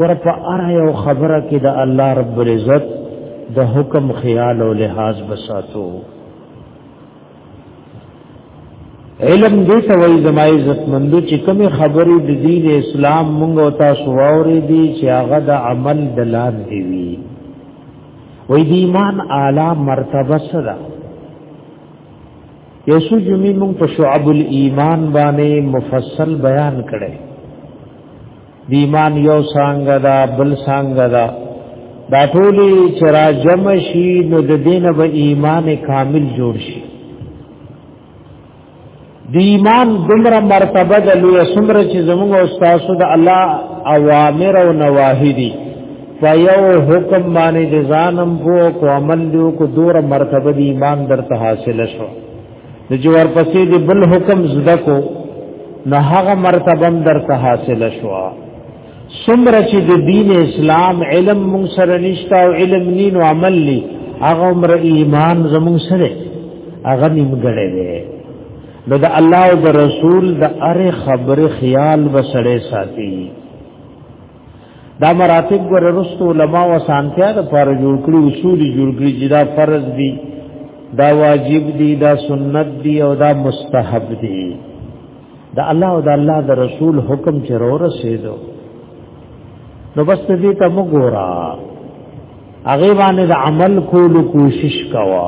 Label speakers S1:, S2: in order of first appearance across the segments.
S1: ور په اره یو خبره کې د الله رب العزت د حکم خیال او لحاظ بساتو علم دې ته وایي زما عزت مندو چې کوم خبرې د دین اسلام مونږ او تاسو واورې دي چې هغه د عمل دلار دی وی وې د ایمان اعلی مرتبه سره یسو جمی مونږ په شعب الایمان باندې مفصل بیان کړي د ایمان یو څنګه دا بل څنګه دا دا ټولي چې را جمع شي نو د دین به ایمان کامل جوړ شي د ایمان دمره مرتبه د لوی سمره چې زموږ استاد د الله اوامر او نواهی دي فیو حکم باندې ځانم وو کو عمل دیو کو دور مرتبه د ایمان درته حاصل شو د جوار پسې د بل حکم زده کو نه هغه مرتبه در ته حاصل شوا سمره چې د دین اسلام علم مون سره نشتا او علم نین او عمل لی هغه عمر ایمان زمون سره هغه نیم غړې دی نو د الله او د رسول د اره خبره خیال وسړې ساتي دا مراتب ګور رستو علما و سانتیا د پر جوړ کړی اصول جوړ کړی چې دا فرض دي دا واجب دي دا سنت دي او دا مستحب دي دا الله او دا الله د رسول حکم چې رو رسیدو نو بس دې ته وګورا هغه باندې د عمل کولو کوشش کوا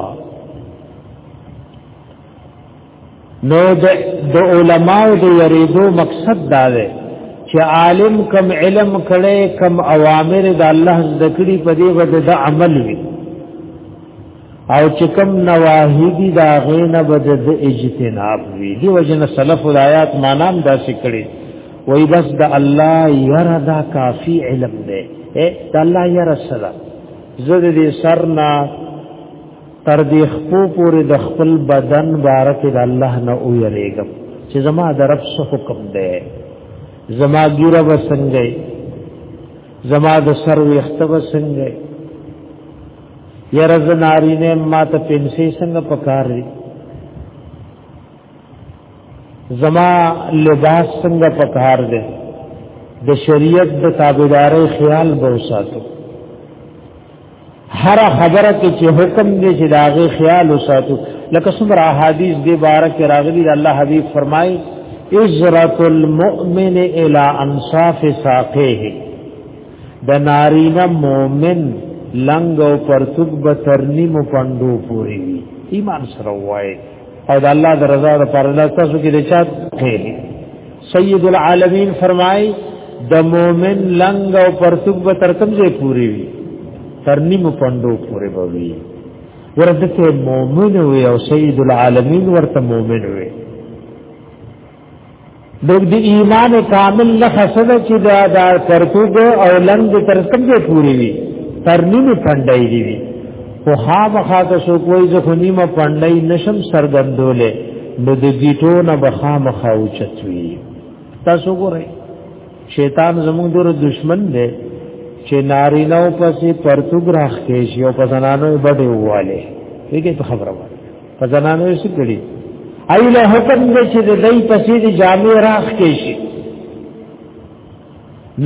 S1: نو د د علماو د یریدو مقصد دا دی چې عالم کم علم کړي کم اوامر د الله ذکرې په دې ود د عمل وي او چې کم نواهی دي دا غینه بد د اجتناب وي دی وجنه سلف الایات مانام دا سکړي وای بس د الله یره دا کافی علم دی اے د الله یره سره زړه دې سرنا تر دې خپو پورې د خپل بدن بارک د الله نه او یریګم چې زما د رب څخه حکم دی زما ګیره وسنګي زما د سر ویخت وسنګي یرز ناری نه ما ته پنسي څنګه پکار دی زما لباس څنګه پکار دی د شریعت د تابعداري خیال به وساتو هر خبره کې چې حکم دی چې داغه خیال وساتو لکه څومره احادیث دی بارک راغلی الله حبیب فرمای اجرت المؤمن الى انصاف ساقه د نارینه مؤمن لنګ او پرتګ به ترنی مو پندو پوری ایمان سره وای او د الله د رضا لپاره لا تاسو کې د چا خیر سید العالمین فرمای د مؤمن لنګ او پرتګ به تر کوم ځای پوری وي تر نیمو پندو پوری به وي ورته مؤمن وي او سید العالمین ورته مؤمن وي د دې ایمان کامل له حسنه چې دا دا پرتګ او لنګ تر کوم ځای پوری وي تر نیمو پندای دی وي خو خامخا که څوک وایي زه خو نیمه پنډۍ نشم څرګندولی نو د ګیټو نه به خامخا اوچت وي تاسو ګورئ شیطان زموږ ډېر دشمن دی چې نارینه او پسې پرتوګ راخ کې شي او په زنانو یې بډې وواله دغه په خبره وایي په زنانو یې څه کړي ایله حکم دی چې د دې پسې د جامې راخ کې شي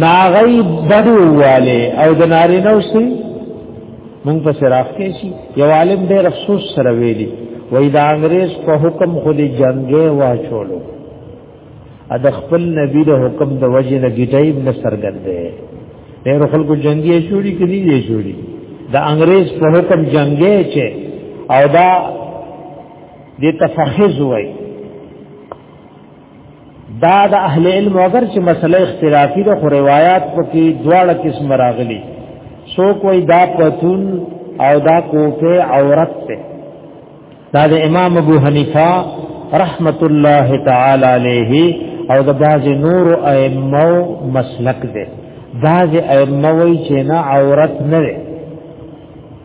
S1: ناغی بدو والے او د ناری نو سی مونږ په سراخ کې شي یو عالم ډېر افسوس سره ویلي وای دا انګريز په حکم خو دې جنگې واچولو ا د خپل نبی د حکم د وجه نه ګټای نه سرګندې ډېر خلکو جنگي شوړي کړي دي شوړي د انګريز په حکم جنگې چې او دا دې تفخذ وای دا د اهل علم اگر چې مسله اختلافي ده خو روایت پکې دواړه قسم راغلي سو کوئی دا پتون او دا کوفه عورت ته دا د امام ابو حنیفه رحمت الله تعالی علیه او د باز نور ائمه مسلک ده باز ائمه وی چې نه عورت نه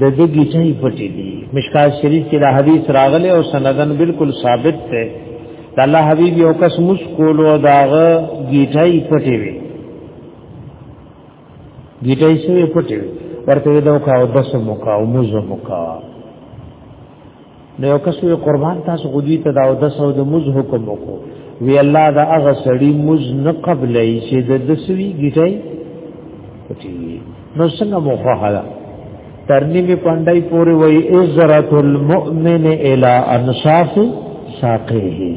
S1: د دې گیټي پټې دي مشکات شریف کې دا حدیث راغلی او سندن بالکل ثابت دی د الله حبیب یو کس مسکول او داغه گیټي پټې وي گیټي سوې پټې وي ورته دا کاو دسه مو کاو مو زمو کاو نو یو کس وی قربان تاسو خو دوی ته دا او د سو د مز حکم وکړو وی الله دا هغه سړی مز نه قبلې چې د دسوی ګټای پټي نو څنګه موخه حالا ترنی می پندای پوری وی عزرت المؤمن الی انصاف ساقه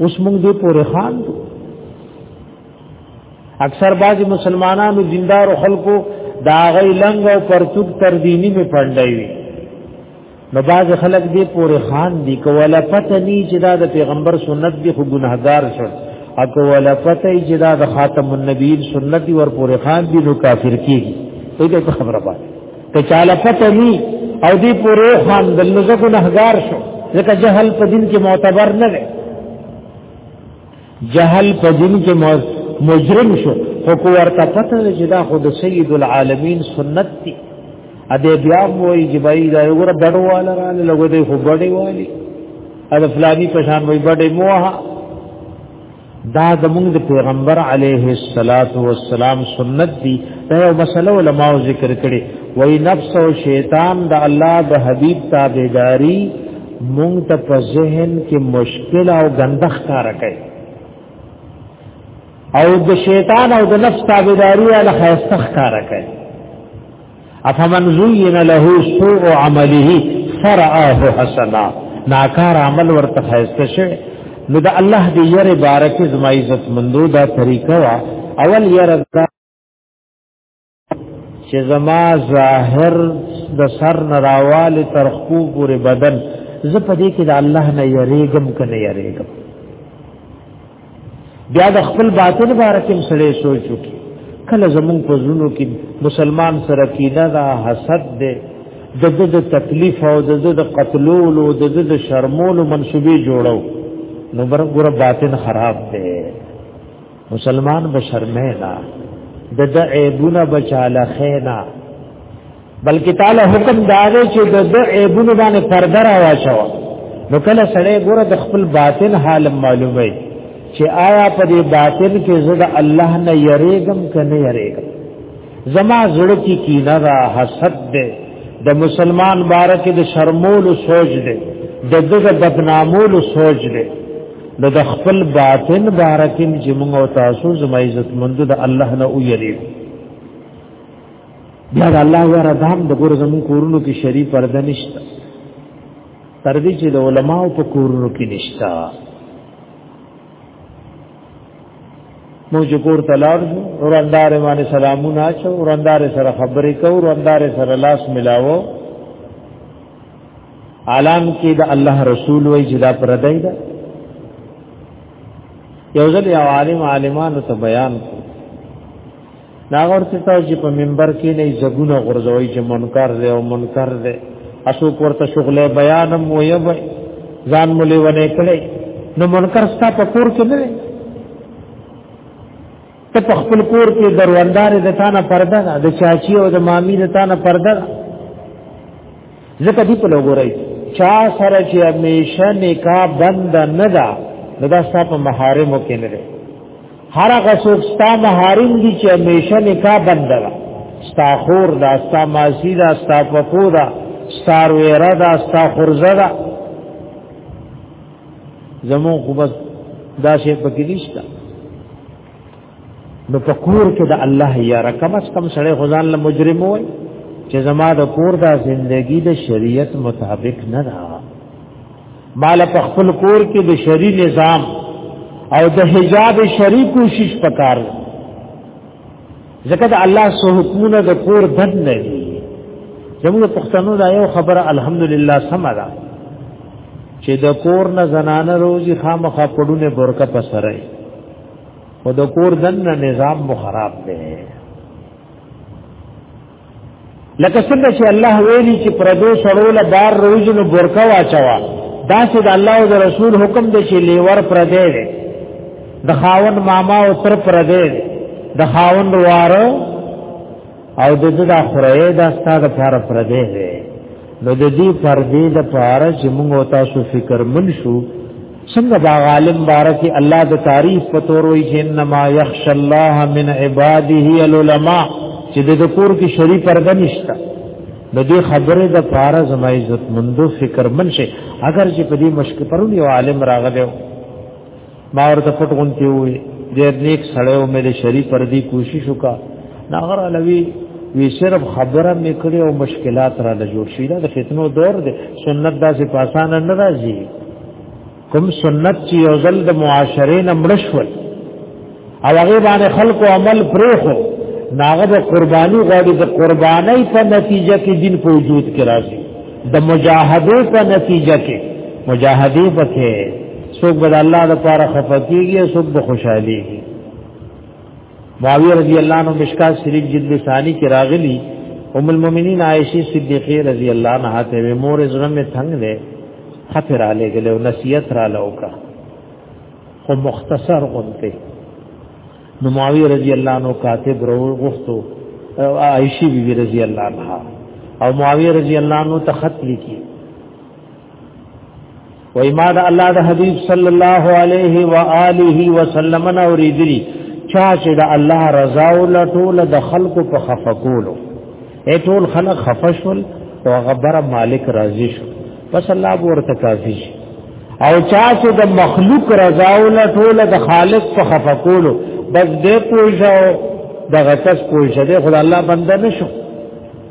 S1: اوس موږ دې پوری خان دو اکثر بعضی مسلمانانو دیندار خلکو دا غي لنګ او پرتوب تر دیني می پړندای وي نو باز خلک دې پورې خان دي کوله پته ني چې دا د پیغمبر سنت دي خو ګناهګار شو اکو ولا پته چې دا د خاتم النبیین سنت ور پورې خان دي نو کافر کیږي په دې خبره باندې ته چاله پته ني او دې پورې خان د لږه ګناهګار شو ځکه جهل په دین کې معتبر نه دی جهل په دین کې مجرم شو خو کو ورته پته ده چې دا خو د سید العالمین سنت دی ا دې بیا وایي چې بای دا یو ګره بډو والا را لګو دې خو بډې والی ا د فلانی په شان وایي بډې موها دا زمونږ د پیغمبر علیه الصلاۃ والسلام سنت دی دا یو مسله علماء ذکر کړي وای نفس او شیطان د الله د حبیب تابعداري مونږ ته په ذهن کې مشکل او غندخ کار کوي او د شیطان او د نفس تابعداري له خیستخ کار کوي افمن زین له سوء عمله فرآه حسنا ناکار عمل ورته خیسته شي نو د الله دی یره بارکه زما عزت مندو دا طریقه وا اول یره چې زما ظاهر د سر نراواله تر خو پورې بدن زه په دې کې د الله نه یریګم کنه یریګم بیا د خپل باطن باره کې سړی سوچو کې کله زمون په زړونو کې مسلمان سره کینه دا حسد دی د د د تکلیف او د د د قتلول او د د د شرمول منسوبي جوړو نو برګره باطن خراب دی مسلمان بشرمه نه د د عیبونه بچاله خینا بلکې تعالی حکم داوي چې د د عیبونه باندې پرده را واچو نو کله سړی ګوره د خپل باطن حال معلومه چې آیا په دې باطن کې زړه الله نه یریګم کنه یریګم زما زړه کی کینه دا حسد ده د مسلمان بارک د شرمول سوچ ده د دغه بدنامول سوچ ده د د خپل باطن بارکین چې موږ او تاسو زما عزت مند د الله نه او یری بیا د الله یاره دام د ګور زمون کورونو کې شری پرده نشته تر دې چې د علماو په کورونو کې نشته موږ کور ته لاړ شو وراندار باندې سلامونه اچو وراندار سره خبرې کو وراندار سره لاس ملاو عالم کې د الله رسول وای چې دا پردای دا یو ځل یو عالم عالمانو ته بیان کو ناغور ته تاسو په منبر کې نه زګونه غورځوي چې منکر دی او منکر دی اسو ورته شغله بیانم وي وي ځان مولې ونه کړي نو منکر ستا په کور کې نه دی ته په خپل کور کې دروندار د تانه پرده ده د چاچی او د مامی د تانه پرده ده ځکه دی په لګورای چا سره چې همیشه نکاح بند نه ده نو دا ستا په محارمو کې نه دی هر هغه څوک ستا محارم دي چې همیشه نکاح بند ده ستا خور دا ستا ماسی دا ستا پپو دا ستا ویره دا ستا خورزه دا زمون خو بس دا شی پکې نشته نو په کور کې د الله یا رقم اس کم سړی خدان له مجرم وای چې زما د کور دا زندگی د شریعت مطابق نه ده مال په خپل کور کې د شری نظام او د حجاب شری کوشش پکار ځکه د الله سو حکمونه د کور دد نه دي زموږ پښتنو دا یو خبره الحمدلله سمره چې د کور نه زنانه روزي خامخا پړونه برکه پسره او د کور دن نظام مو خراب دی لکه څنګه چې الله ویلي چې پردو سړو له بار روزنو برکا واچوا دا چې د الله او د رسول حکم دی چې لیور پردې دی د خاون ماما او تر پردې دی د خاون وروار او د دې د خورې د استاد پر پردې دی نو د دې پردې د پاره چې موږ تاسو فکر من شو څنګه دا عالم بارکی الله د تعریف په تور وی چې انما یخش الله من عباده العلماء چې د ذکر کې شری پرده نشته د دې خبره د پاره زما عزت مندو فکر من شي اگر چې په دې مشک پرون یو عالم راغلی ما ورته پټ غونتی وې ډېر نیک سړی و مې شری پر دې کوشش وکا ناغر علوی وی صرف خبره مې کړې او مشکلات را لجوړ شي دا د فتنو دور دی سنت داسې پاسانه نه راځي کوم سنت چې یو ځل د معاشرې نه مړ شول او هغه باندې خلکو عمل پرې خو ناغه د قرباني غواړي د قرباني په نتیجه کې دین په وجود کې راځي د مجاهدې په نتیجه کې مجاهدې پکې څوک بد الله د پاره خفقېږي څوک به خوشحاليږي معاویه رضی الله عنه مشکا شریف جلد ثانی کې راغلی ام المؤمنین عائشه صدیقه رضی الله عنها ته مور زړه می تنگ ده خطر علی ګلو نصیحت را لوکا خو مختصر غونته نو معاویه رضی الله عنه کاتب رو غفتو عائشه بی رضی الله عنها او معاویه رضی الله عنه ته خط لیکي وای ما د الله د حبیب صلی الله علیه و آله وسلم نه اوریدلی چا چې د الله رضا او لټول د خلکو په خفقولو اے ټول خلق خفشل او غبر مالک راضی شو پس الله ورته کافی شي او چا چې د مخلوق رضا او لټول د خالق په خفقولو بس دې پوښاو دغه کس پوښه دې خدای الله بنده نشو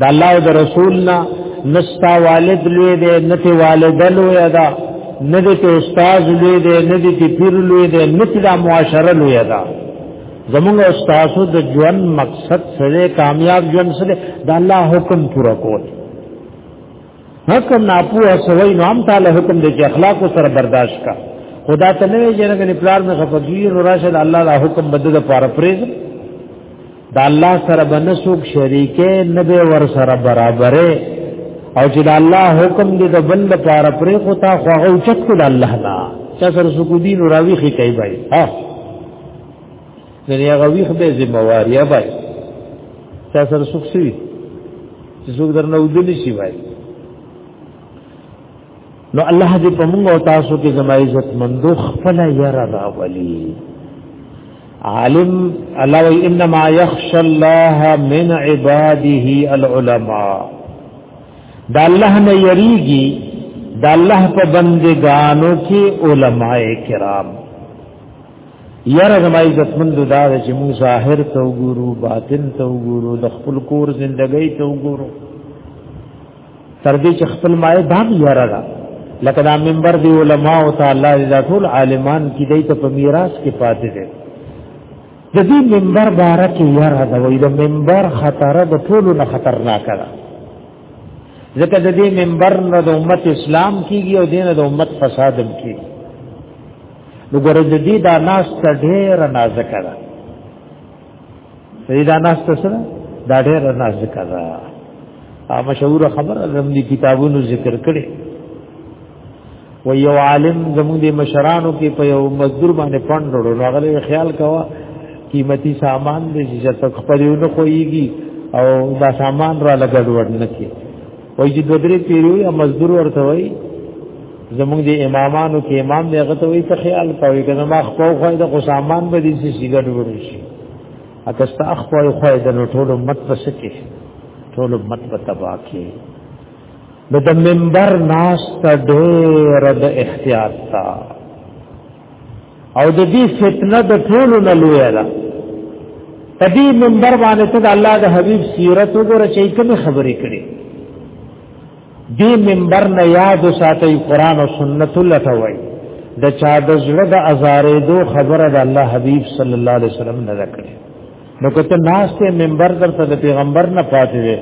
S1: د الله او د رسول نه نستا والد لوی دی نه ته والد لوی ده نه دې ته استاد لوی دی نه دې ته پیر لوی دی نه ته د معاشره لوی ده زمونږ استادو د ژوند مقصد سره کامیاب ژوند سره د الله حکم پورا کول حکم ناپوه سوی نو هم تعالی حکم دی چې اخلاق سره برداشت کا خدا ته نه وی جنګ نه پلار نه خفقیر راشه د الله د حکم بده د پاره پریز د الله سره بنسوک شریکه نه به ور سره برابره او چې د الله حکم دې د بل لپاره پرې خو تا خو او چت کو د الله نه چا سره سکو دین راوي خي کوي بای ها دنیا غوي خو به ذمہ وار یا بای چا سره سکسي چې څوک درنه ودلی شي بای نو الله دې په موږ او تاسو کې زما عزت مندو خپل یرا راولي عالم الله وی انما يخشى الله من عباده العلماء دا الله نه یریږي دا الله په بندگانو کې علماء کرام یاره زما عزت مند دا چې موږ ظاهر ته وګورو باطن ته وګورو د خپل کور ژوندۍ ته وګورو تر دې چې خپل مای دام یاره را لکه دا منبر دی علماء او تعالی دا ټول عالمان کې دای ته په میراث کې پاتې دي د دې منبر باره کې یاره دا وې د منبر خطر د ټول نه خطرناک ده ځکه د دې منبر نه د امت اسلام کیږي او دین د امت فساد هم کیږي نو ګره د دې دا ناس ته ډېر نازک ده دا ناس ته سره دا ډېر ناس ذکر را ا مشهور خبر زم دي کتابونو ذکر کړي و یو عالم زموږ د مشرانو کې په یو مزدور باندې پند وروړو نو هغه خیال کاوه قیمتي سامان دې چې تک خپلونه کويږي او دا سامان را لګډ وډ نه کیږي وای چې دوه درې پیرو یا مزدور ورته وای زمونږ د امامانو کې امام دی هغه ته وای ته خیال کوي کنه ما خو خو د قسامان به دې سي سیګر وړي شي اته ستا خو خو د ټولو مت پسکه ټولو مت په تبا کې نو د منبر ناس ته ډېر د احتیاط تا او د دې فتنه د ټولو نه لوی ده په دې منبر باندې ته د الله د حبيب سیرت وګوره چې کوم خبرې کړي دې منبر نه یاد ساتي قران او سنت لته وای د چا د زړه د ازارې دو خبره د الله حبيب صلی الله علیه وسلم نه کړي نو کته ناس ته منبر درته د پیغمبر نه پاتې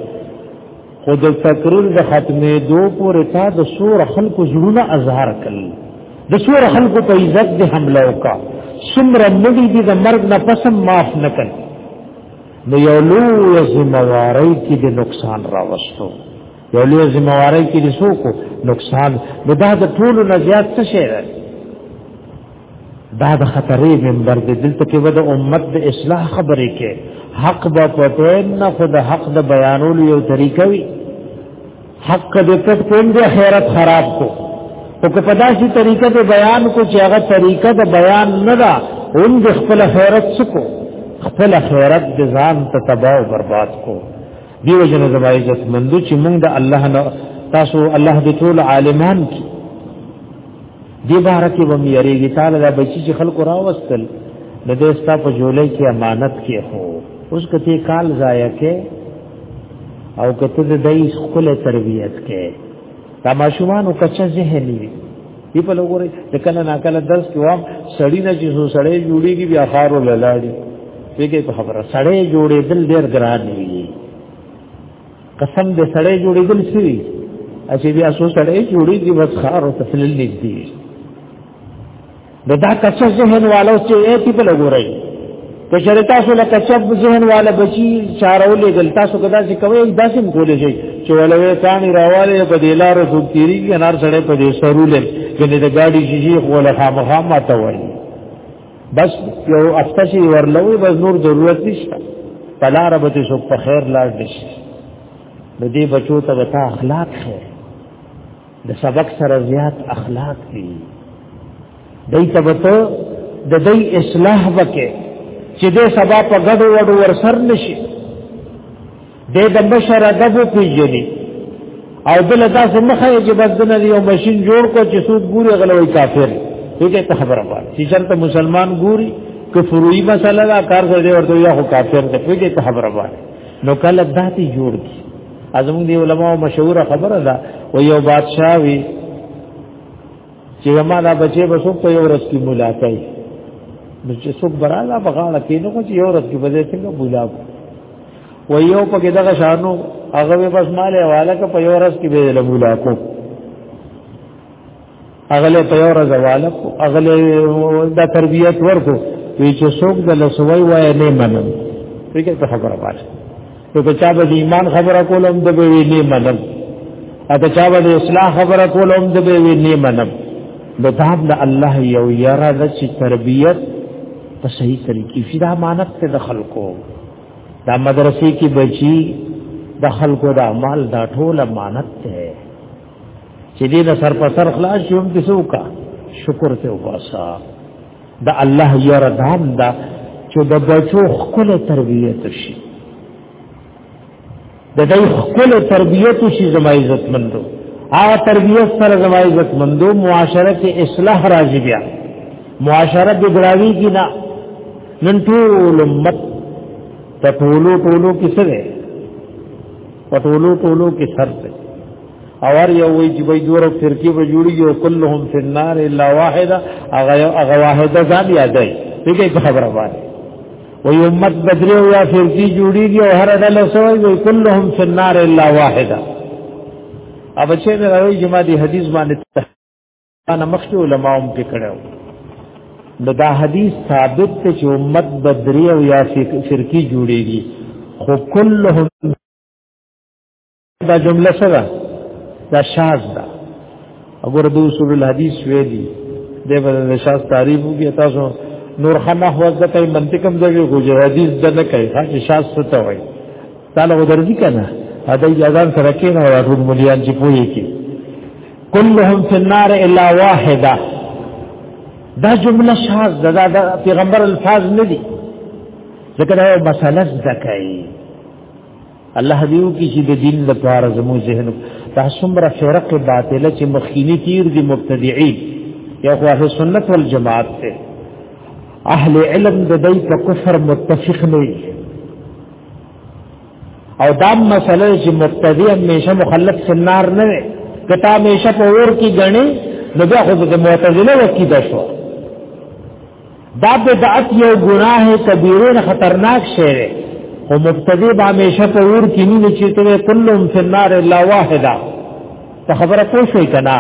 S1: خو د تکریر د ختمې دو پورې تا د سور خلکو زړونه اظهار کړل د سور خلکو په عزت د حمله وکا سمره مړي دي د مرګ نه پسم معاف نکړ نو یو لوی ذمہواری کې د نقصان راوستو یو لوی ذمہواری کې د سوکو نقصان نو دا د ټولو نه زیات څه شي دا د خطرې منبر دی دلته کې ود امت د اصلاح خبرې کې حق به پټه نه خود حق د بیانولو یو طریقه وي حق دې پټ کوم دې خیرت خراب کو او که په داسې طریقه د بیان کو چې هغه طریقه د بیان نه ده اون د خپل خیرت سکو خپل خیرت د ځان ته تباہ او برباد کو دیو جن زما عزت مندو چې موږ د الله نه تاسو الله دې ټول عالمان کی دی بار کې وم یریږي تعالی دا بچی چې خلکو راوستل د دې ستا په جولې کې امانت کې هو اوس کته کال ضایع کې او کته د دې خپل تربیت کې دا ماشومان او کچا ذهن وي دی په لګوري د کله نا کله درس کې وام سړی نه چې سو سړی جوړیږي بیا خارو لالاړي دغه خبره سړی جوړې دل ډیر ګران وي قسم دې سړی جوړېدل سوي چې بیا سو سړی جوړېږي بس خار او تفلیل نږدې دا کچه ذهن والو چې ایتی په لګورای که چېرې تاسو له کچه ذهن والا بچي چارولې دل تاسو کدا چې کوي داسې کولې شي چې ولوي کانی راواله په دلارو څوک تیری کې نار سړی په دې سرولې کنه د ګاډي شیشې خو له خامخا ماته وایي بس یو افته چې ورلوي بس نور ضرورت نشته پلا ربته شو په خیر لاړ دي د دې بچو ته وتا اخلاق خیر د سبق سره زیات اخلاق دي دای ته وته د دې اصلاح وکې چې دې سبا په غډو وډو ور سر نشي د د بشر ادب پیژني او بل داسې مخه چې بس دنه یو ماشين جوړ کو چې سود ګوري غلوي کافر دې ته خبره وایي چې چرته مسلمان ګوري کفروي مسله دا کار څه دی ورته یا خو کافر دی په دې ته خبره وایي نو کله داتي جوړ کی ازمون دی علماء مشهور خبره ده و یو بادشاہ وی چې زما دا بچي به څوک په یو ورځ کې مولا کوي نو چې څوک براله بغاړه کې نو چې یو ورځ کې به څنګه مولا کو و یو په کې دغه شانو هغه به بس مالې حواله ک په یو ورځ کې به له مولا کو اغله په یو ورځ حواله کو اغله د تربيت ورکو وی چې څوک د لسوي وای نه منم فکر په خبره پاتې نو که چا به ایمان خبره کوله هم د به وی نه منم او که چا به اصلاح خبره کوله هم د به وی نه منم نو دا د الله یو یره د چې تربیت په صحیح طریقې شي دا امانت ته د خلکو دا مدرسې کې بچي د خلکو د اعمال دا ټول امانت ته چې دې د سر په سر خلاص شوم کیسو کا شکر ته وباسا د الله یره دام دا چې د بچو خپل تربیت شي د دې خپل تربیت شي زما عزت مندو هغه تربیت سره زما عزت مندو معاشره کې اصلاح راځي بیا معاشره بګړاوي کی نه نن ټول امت ټولو ټولو کې سره ټولو ټولو کې سر ته اور یو وی چې به دور فرقه به جوړیږي او كلهم فی النار الا واحده هغه هغه واحده ځان یادای دغه په خبره باندې وی امت بدری او یا فرقه جوړیږي او هر ډله سوی وی كلهم فی النار الا واحده اب چې مې راوي جمعه دی حدیث باندې انا مخکې علماء هم کې کړو نو دا حدیث ثابت ته چې امت بدری او یا فرقه جوړیږي خو كلهم دا جمله څه ده دا شاذ ده وګوره د اصول الحديث ویلي د بدل شاذ تعریف وکي تاسو نور خنه هو د کوي منطق هم ځای کوي حدیث د نه کوي چې شاذ څه ته وایي تعالی ودرځي کنه دا اجازه سره کې نه راټول مليان چې پوي کې كلهم في النار الا واحده دا جمله شاذ ده دا پیغمبر الفاظ نه دي ځکه دا مسله ځکه الله دیو کی چې د دین د پار زمو ذهن تاسو مر فرق باطله چې مخینی تیر دی مبتدعين یو خو اهل سنت والجماعت ته اهل علم د دې په کفر متفق نه او دا مسله چې مبتدی همیشه مخلف سنار نه وي کته همیشه په اور کې غني نو بیا خو د معتزله وکیده شو دا بدعت یو گناہ کبیره نه خطرناک شی دی او مبتدی به همیشه په ور کې نه چې ته کلهم فی النار الا واحده ته خبره پوه شوې کنا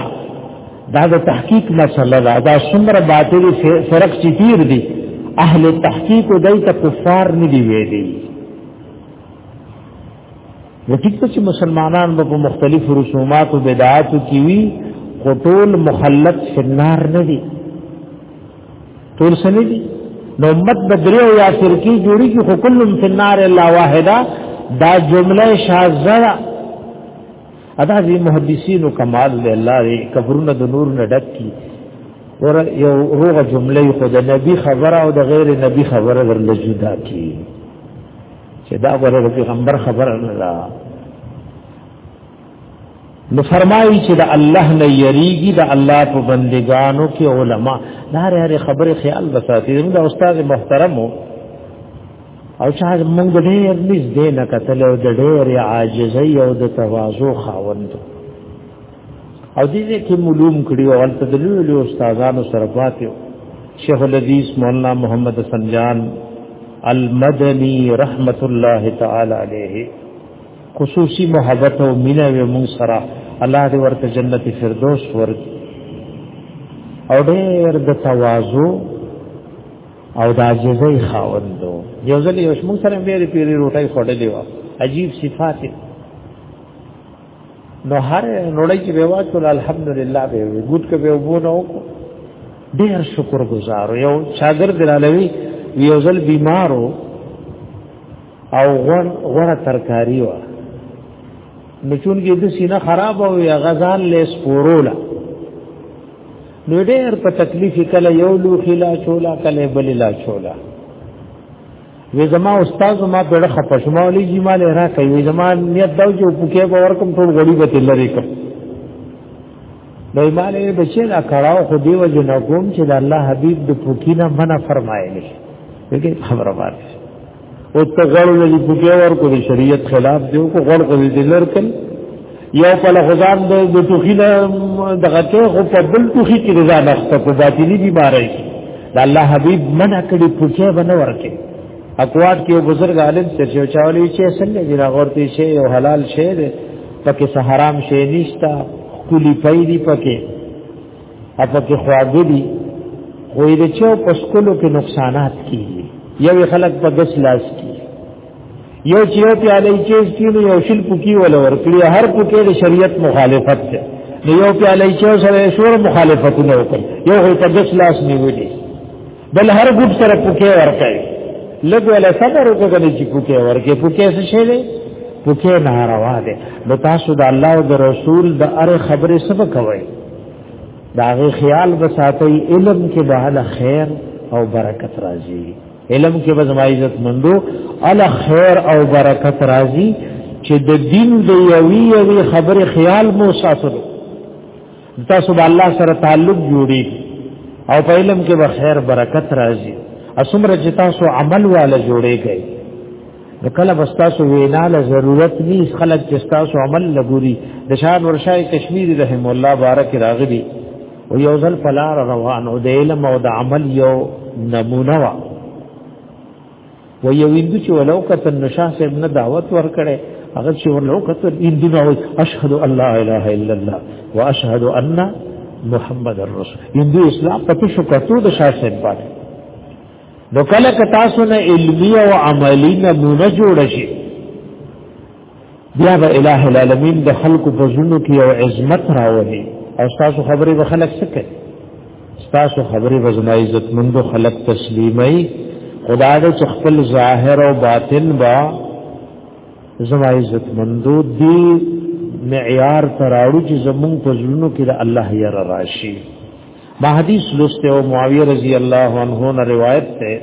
S1: دا د تحقیق مسله ده دا څومره باطل فرق چې تیر دي اهل تحقیق دای ته کفار نه دی ویلي وټیک چې مسلمانان په مختلفو رسومات او بدعاتو کې وي خو ټول مخلد فنار نه دي ټول سمې دي نو امت بدریو یا فرقی جوړی کی خو کلم فی النار الا واحده دا جمله شاذه ادا دې محدثینو کمال دی الله دې کفرونه د نور نه ډک کی ور یو روغه جمله خو د نبی خبره او د غیر نبی خبره ورل جدا کی چې دا ور پیغمبر خبره نه ده نو فرمایي چې د الله نه یریږي د الله په بندګانو کې علما دا هر خبره خیال وساتي دا استاد محترم او چې موږ ډېر نږدې نه کتل او د ډېر عاجزۍ او د تواضع خاوند او دې کې معلوم کړی او ولته د لوی استادانو سره پاتې شیخ الحدیث مولانا محمد سنجان المدنی رحمت الله تعالی علیه خصوصي محبت او مینه و مون سره الله دې ورته جنت فردوس ورک او ډېر د تواضع او د عاجزۍ خاوند و یو ځل یو شمو سره به پیری روټي خړلې و عجیب صفات نو هر نوړی کې به واچول الحمدلله به ګوت کې به وونه وکړو ډېر شکر گزار یو شاګرد دلالوي یو ځل بیمارو او غور غور ترکاری و نو چون کې د سینه خراب او یا غزان لیس پورولا نو ډېر په تکلیف کله یو لوخي لا چولا کله بل لا چولا وی زما استاد ما بڑا خپشما علی جی مال را کوي وی زما نیت دا جو پکې باور کوم ټول غړي به لری کوم نو مال بچی لا کړهو خو دی وجه نه کوم چې الله حبیب د پوکینه منع فرمایلی دغه خبره وایي او ته غړو لري پوکې ورکو د شریعت خلاف دی او کو غړ کو دې لرکل یو په لغزان د ټوخي نه دغه ته خو په بل ټوخي کې رضا نشته په باطلی بیماری کې د الله حبیب منع کړي پوکې بنه ورکه اقوات کې یو بزرګ عالم څه چې چاولي چې اصل نه دی راغورتي شي او حلال شي پکې سه حرام شي نشتا کلی پیدي پکې اپا کې خواږه دي خو یې چې په سکولو کې نقصانات کیږي یو خلک په ګس لاس کی یو چې یو پیاله چیز کینو یو شل پوکی ول ورکړي هر پوکی د شریعت مخالفت ده نو یو پیاله چیز سره شور مخالفت نه وکړي یو په ګس لاس نیولې بل هر ګوب سره پوکې ورکړي لګ ولا صبر وکړي چې پوکې ورکړي پوکې څه شي دی پوکې ناروا دی نو تاسو د الله او د رسول د اره خبره سبا کوي داغه خیال وساتئ علم کې به ال خیر او برکت راځي علم کې به زما عزت مندو ال خیر او برکت راځي چې د دین د یوي یوي خبره خیال مو ساتلو تاسو به الله سره تعلق جوړي او په علم کې به خیر برکت راځي اسمره چې تاسو عمل والا جوړيږئ نو کله بس تاسو وینا له ضرورت ني خلک چې تاسو عمل لګوري د شان ورشای کشمیری رحم الله بارک راغلي او یو ځل پلار روان او د علم او د عمل یو نمونه وا و یو هندو چې ولو کته نو شاه صاحب نه دعوت ورکړي هغه چې ولو کته هندو نه وي اشهد ان لا اله الا الله واشهد ان محمد رسول هندو اسلام پته شو کته د شاه صاحب باندې نو کله که تاسو نه علمی او عملی نمونه جوړ شي بیا به الٰه العالمین د خلکو په ژوند کې یو عظمت راوړي او تاسو خبرې به خلک څه کوي تاسو خبرې به زما عزت مند خلک تسلیمي خدا دې چې خپل ظاهر او باطن با زما عزت مندو دی معیار تراړو چې زمونږ په ژوند کې د الله یې راشي ما حدیث لسته او معاویه رضی الله عنه نه روایت ده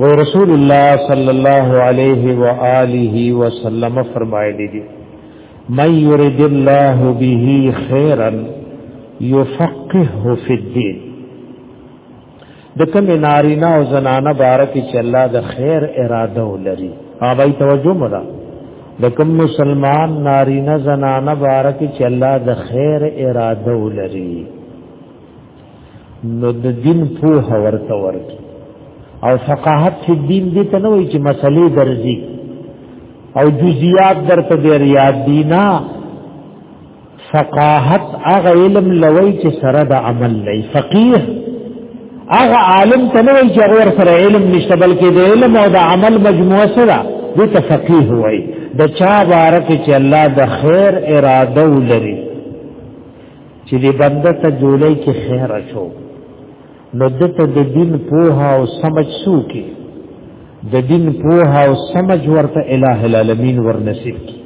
S1: و رسول الله صلی الله علیه و آله وسلم فرمایلی دی من یرید الله به خیرا یفقهه فی الدین د کوم نارینا او زنانه بارک چې الله د خیر اراده ولري اوبای توجه مړه د کوم مسلمان نارینا زنانه بارک چې الله د خیر اراده ولري نو د دین پوه ورته ورته او فقاهت فی دین دې ته نه وایي چې مسلې درځي او جزئیات درته ډیر یاد دي نه فقاهت هغه علم لوي چې سره د عمل لای فقيه هغه عالم ته نه وایي چې غیر سره علم نشته بلکې د علم او د عمل مجموعه سره دې ته فقيه وایي د چا بارک چې الله د خیر اراده ولري چې دې بنده ته جولای کې خیر اچو نو دته د دین پوه او سمج سو کې د دین پوه او سمج ورته الٰه العالمین ور نصیب کی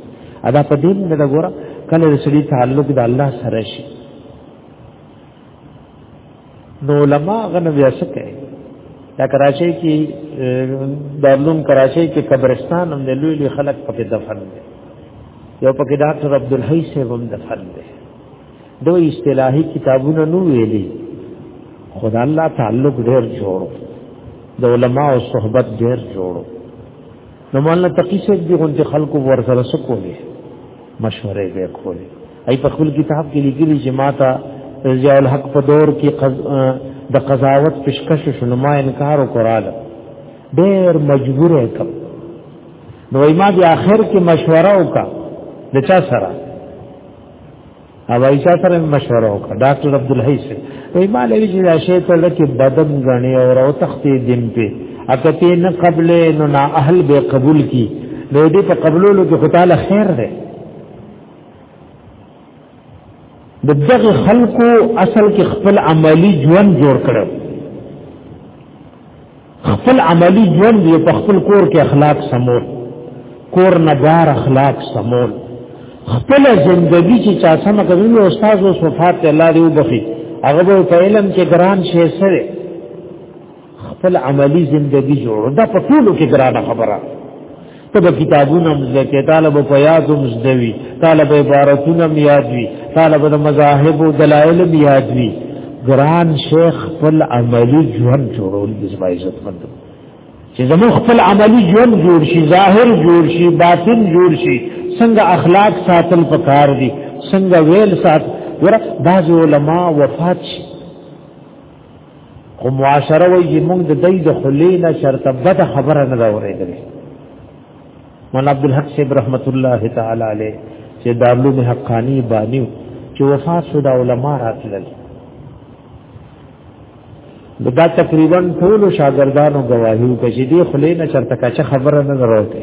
S1: ادا په دین نه ګوره کله رسول تعلق د الله سره شي نو علما غنه بیا څه کوي دا کراچۍ کې دارلوم کراچۍ کې قبرستان هم د لوی لوی خلک پکې دفن دي یو پکې ډاکټر عبد الحی صاحب هم دفن دي دوی اصطلاحي کتابونه نو ویلي خدا الله تعلق ډېر جوړو د علما او صحبت ډېر جوړو نو مولانا تقی صاحب دغه خلکو ورسره سکولې مشورې به کولې ای په خپل کتاب کې لیکلي چې ماته ضیاء الحق په دور کې قز... د قضاوت پیشکش شنو ما انکار وکړاله ډېر مجبور کم نو ما دي اخر کې مشوره وکا د چا سره او ایشا سره مشوره وکا ډاکټر عبد الحی سره وای ما لوي چې دا شی ته لکه بدن غني او او تختې دین په اکته نه قبل نو نا اهل به قبول کی نو دې په قبولولو کې خدای خیر ده د دغه خلکو اصل کې خپل عملی ژوند جوړ کړو خپل عملی ژوند یې په خپل کور کې اخلاق سمول کور نه بار اخلاق سمول خپل ژوندۍ چې چا سم کوي او استاد او صفات الله دې وبخي هغه په علم کې ګران شي سره خپل عملی زندگی جوړ دا په ټولو کې ګرانه خبره ته به کتابونه مزکه طالب په یاد مزدوی طالب عبارتونه میادوی طالب د مذاهب او دلایل میادوی ګران شیخ خپل عملی ژوند جوړول د زما عزت مند چې زمو خپل عملی ژوند جوړ شي ظاهر جوړ شي باطن جوړ شي څنګه اخلاق ساتل پکار دي څنګه ویل سات ور بعض علما وفات شي خو معاشره وایي موږ د دې د خلې نه شرطه بد خبره نه اورېدل مولانا عبد الحق صاحب رحمت الله تعالی علیه چې دارلوم حقانی بانیو چې وفات شو د علما راتلل دا تقریبا ټول شاګردانو گواهی کوي چې دې خلې نه شرطه کچه خبره نه وروته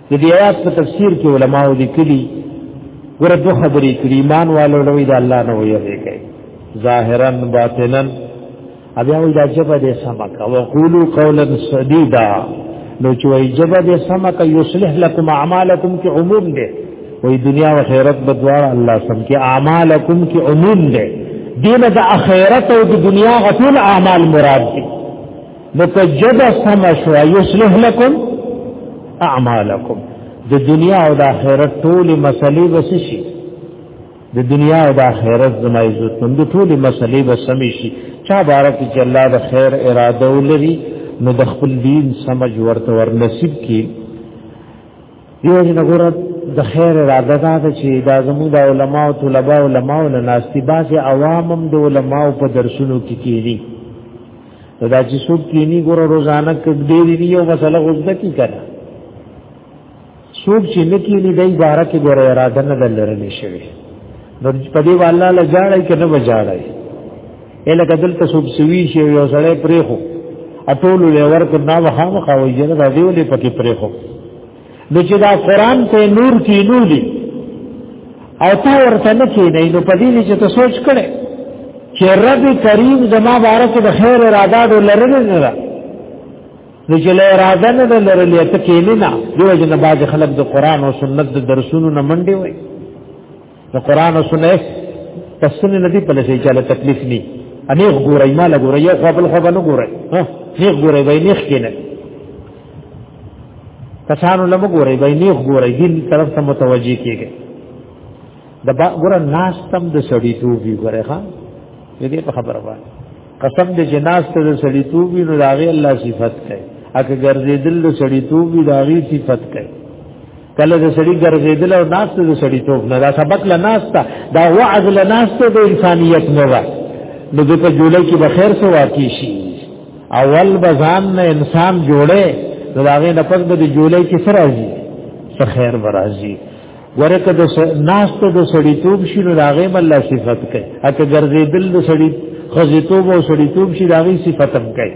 S1: د دې آیات په تفسیر کې علماو لیکلي ګوره دوه خبرې کړي ایمان والو لوی د الله نه ویریږي ظاهرا باطنا بیا وی دا جبه دې سمک او قولو قولا سدیدا نو چې وی جبه دې سمک یصلح لكم اعمالکم کې عموم دې وی دنیا او آخرت بدوار الله سم کې اعمالکم کې عموم دې دینه د آخرت او د دنیا غټول اعمال مراد دي لکه جبه سم شو یصلح لکم اعمالکم د دنیا او د آخرت ټول مسلې بس شي د دنیا او د آخرت زما عزت مند ټول مسلې بس سم شي چا بارک چې الله د خیر اراده ولري نو د خپل دین سمج ورته ور نصیب کی دیو جن ګور د خیر اراده دا چې دا زموږ د علما او طلبه علما او ناستي باز عوامم د علما په درسونو کې کیږي دا چې څوک کینی ګور روزانه کې ډېر دی یو مسله غوښته کی کړه څوک چې نکینی دای بارا کې ګور اراده نه دلرنې شوی نو په دې والله لا جاړای کې نه بجاړای اله کدل ته څوک سوي شي یو سړی پرې خو اټول لور کو نا وها مخاوي نه دا دیولې پکې پرې خو نو چې دا قران ته نور کې نولي او تا ورته نه کې نه نو په دې چې ته سوچ کړې چې رب کریم زما بارک د خیر اراده ډول لرل نه ده نو چې له اراده نه لرل ته کې نه نه دیو جن باز خلک د قران او سنت د درسونو نه منډي وي د قران او سنت تسنه ندی په لسی چاله تکلیف ني اني غورای ما لګورای یو خپل خپل نه غورای ها نه غورای وای نه خینه کسانو لمو غورای وای نه غورای دین طرف ته متوجي کیږي د با ګور ناس تم د سړی تو وی غره ها دې په خبره وای قسم دې جناز ته د سړی تو وی نو داغه الله صفت کوي اګه ګرځې دل سړی تو وی داغه صفت کوي کله د سړي ګرځېدل او ناس د سړي توپ نه دا سبق له ناس ته دا وعظ له ناس ته د انسانيت نه و نو د په جولای کې به خیر سو واقع شي اول بزان نه انسان جوړه نو هغه نه پس به د جولای کې سره راځي څه خیر ورازي ورکه د ناس ته د سړي توپ شي نو هغه مله صفت کوي اته ګرځېدل د سړي خزیتوب او سړیتوب شي داغي صفاتم کوي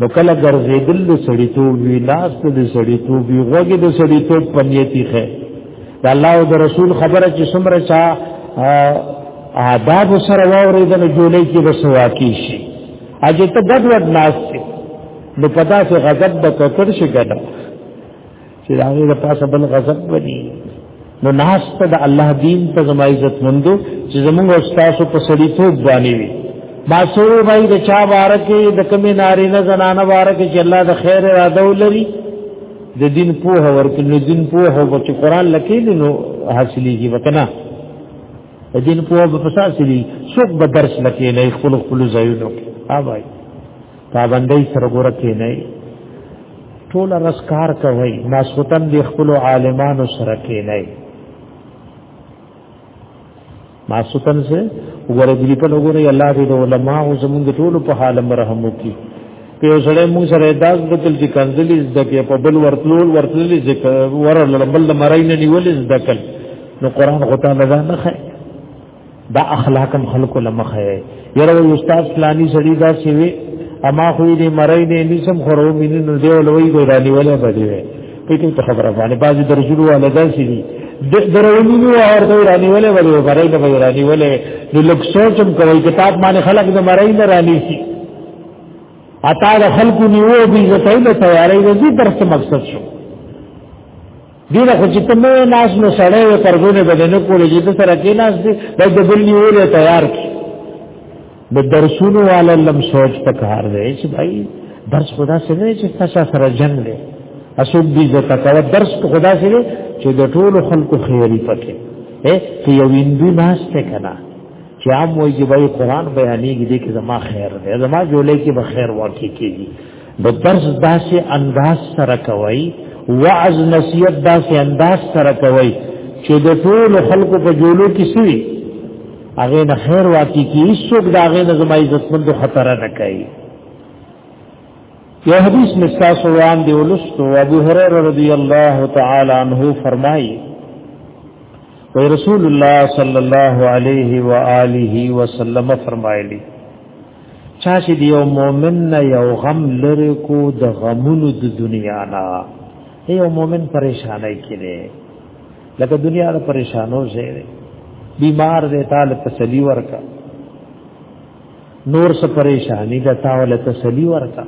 S1: نو کله ګرځېدل د سړیتوب وی لاس د سړیتوب وی غوږ د سړیتوب په نیتی خې د الله او د رسول خبره چې څومره چا آداب سره ووري د جولې کې وسوا کی شي اجه ته ګډ وډ ناس نو پتا سه غضب د ککر شي ګډه چې دا غیر پاسه بل غضب ونی نو ناس ته د الله دین ته زما عزت مندو چې زمونږ استاد په سړی ته باندې وي ما سوي وای د چا بارکه د کمی ناری نه زنانه بارکه چې الله د خیر اراده ولري د دین په هو ورکه نو دین په هو ورکه چې قران لکې نو حاصلېږي وکنه د دین په هو په فساد سړي څوک به درس لکې نه خپل خپل ځایونو اوبای پابندۍ سره ګوره کې نه ټول رس کار کوي ماسوتن د خپل عالمانو سره کې نه ماسوتن سره وګوره دې په وګوره الله دې د علما او زمونږ ټول په حال مرهم وکي په سره موږ سره داس دکل چې کنځلې زدکې په بل ورتلول ورتللې ذکر ورل بل مړای نه نیولې زدکل نو قران غوته نه نه خای دا اخلاقم خلق له مخه یره وی استاد فلانی سړی دا سی وی اما خو دې مړی نه نسم خورو مين نو دی ولوي ګو دانی ولا بدی وی پېټو ته خبره باندې بازي درجلو ولا دا سی دي درونی نو ورته رانی ولا بدی مړی نه بدی رانی ولا نو لک سوچم کوي کتاب باندې خلق نه مړی نه رانی سی اتا د خلق نیو به عزت له تیارې دې درس مقصد شو دینه خو چې ته مې ناس نو سړی و ترګونه بدنه کولې چې ته سره کې ناس دې د دبل نیولې تیار کی د درسونو والا لم سوچ پکار دی چې بھائی درس خدا سره چې تاسو سره جنگ دی اسوب دې زکه کا درس خدا سره چې د ټولو خلکو خیری پکې اے ته یو ویندو ناس ته کنا چې عام وایي چې بھائی قران بیانېږي دې کې زما خیر دی زما جوړې کې به خیر واقع کیږي نو درس داسې انداز سره کوي وعظ نصیحت داسې انداز سره کوي چې د ټول خلکو په جولو کې سوي هغه نه خیر واقع کی هیڅوک دا هغه نه زما عزت مند خطر نه کوي یو حدیث مستا سوان دی ولستو ابو هريره رضی الله تعالی عنہ فرمایي وی رسول الله صلی الله علیه و آله وسلم فرمایلی چا چې د یو مؤمن نه یو غم لری کو د غمونو د دنیا نه یو مؤمن پریشانای کړي لکه دنیا له پریشانو زیره بیمار دی تعالی تسلی ورکا نور څه پریشانی ده تعالی تسلی ورکا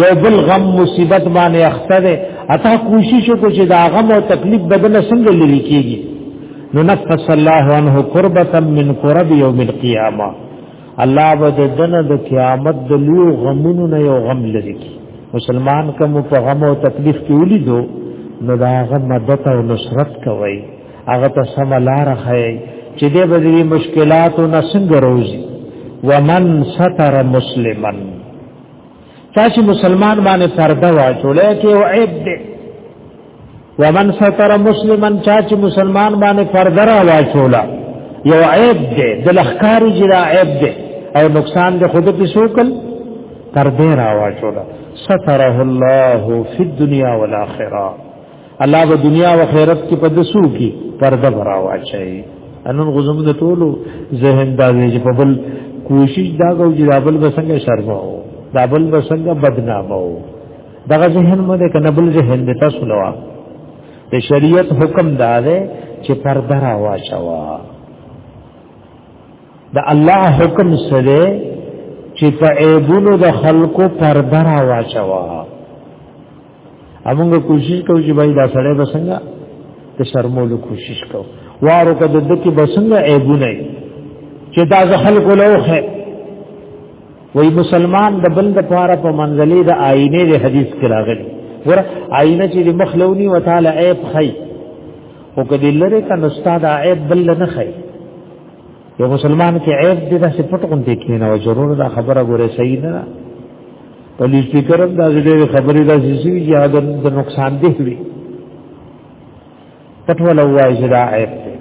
S1: یو بل غم مصیبت باندې اخته ده اته کوشش وکړو چې دا غم او تکلیف بدل څنګه لری کیږي نو نفس الله عنه قربتا من قرب یوم القیامه الله به د دنه د قیامت د لیو غمونو نه یو غم لري کی مسلمان کوم په غم او تکلیف کې ولیدو نو دا غم مدد او نصرت کوي هغه ته سم لار خي چې دې بدري مشکلات او نسنګ روزي ومن ستر مسلمن چا چې مسلمان باندې پرده واچولې کې او عیب دی ومن ستر مسلما چا چې مسلمان باندې پرده را واچولا یو عیب دی د لخکاری جرا عیب دی او نقصان د خود په سوکل پرده را واچولا ستره الله فی الدنیا والآخرة الله په دنیا او آخرت کې په دسو کې پرده براوا چي انن غزم د ټولو ذهن دا دی چې په بل کوشش دا کو چې دا بل بسنګ شرماو دا بل بسنګ بدنامو دغه ذهن مو دې کنه بل ذهن دې تاسو لوا د شریعت حکم دا دی چې پرده را واچوا د الله حکم سره چې په ایبونو د خلکو پرده را واچوا امونږ کوشش کوو چې بای دا سړی بسنګا ته شرمولو کوشش کوو وارو کده د کې بسنګا عیبونه چې دا ځ خلکو لوخه وای مسلمان د بل د پاره په منځلې د آینه د حدیث کې راغلی ور آینه چې د مخلونی وتعالى عیب خی او کدی لره کنه استاد عیب بل نه خی یو مسلمان کې عیب دې دا صفت کوم دې کې نه او ضرور دا خبره ګوره صحیح نه ده په لیس فکر هم دا دې خبرې دا سیسی چې هغه د نقصان دې وي پټول وای چې دا عیب دې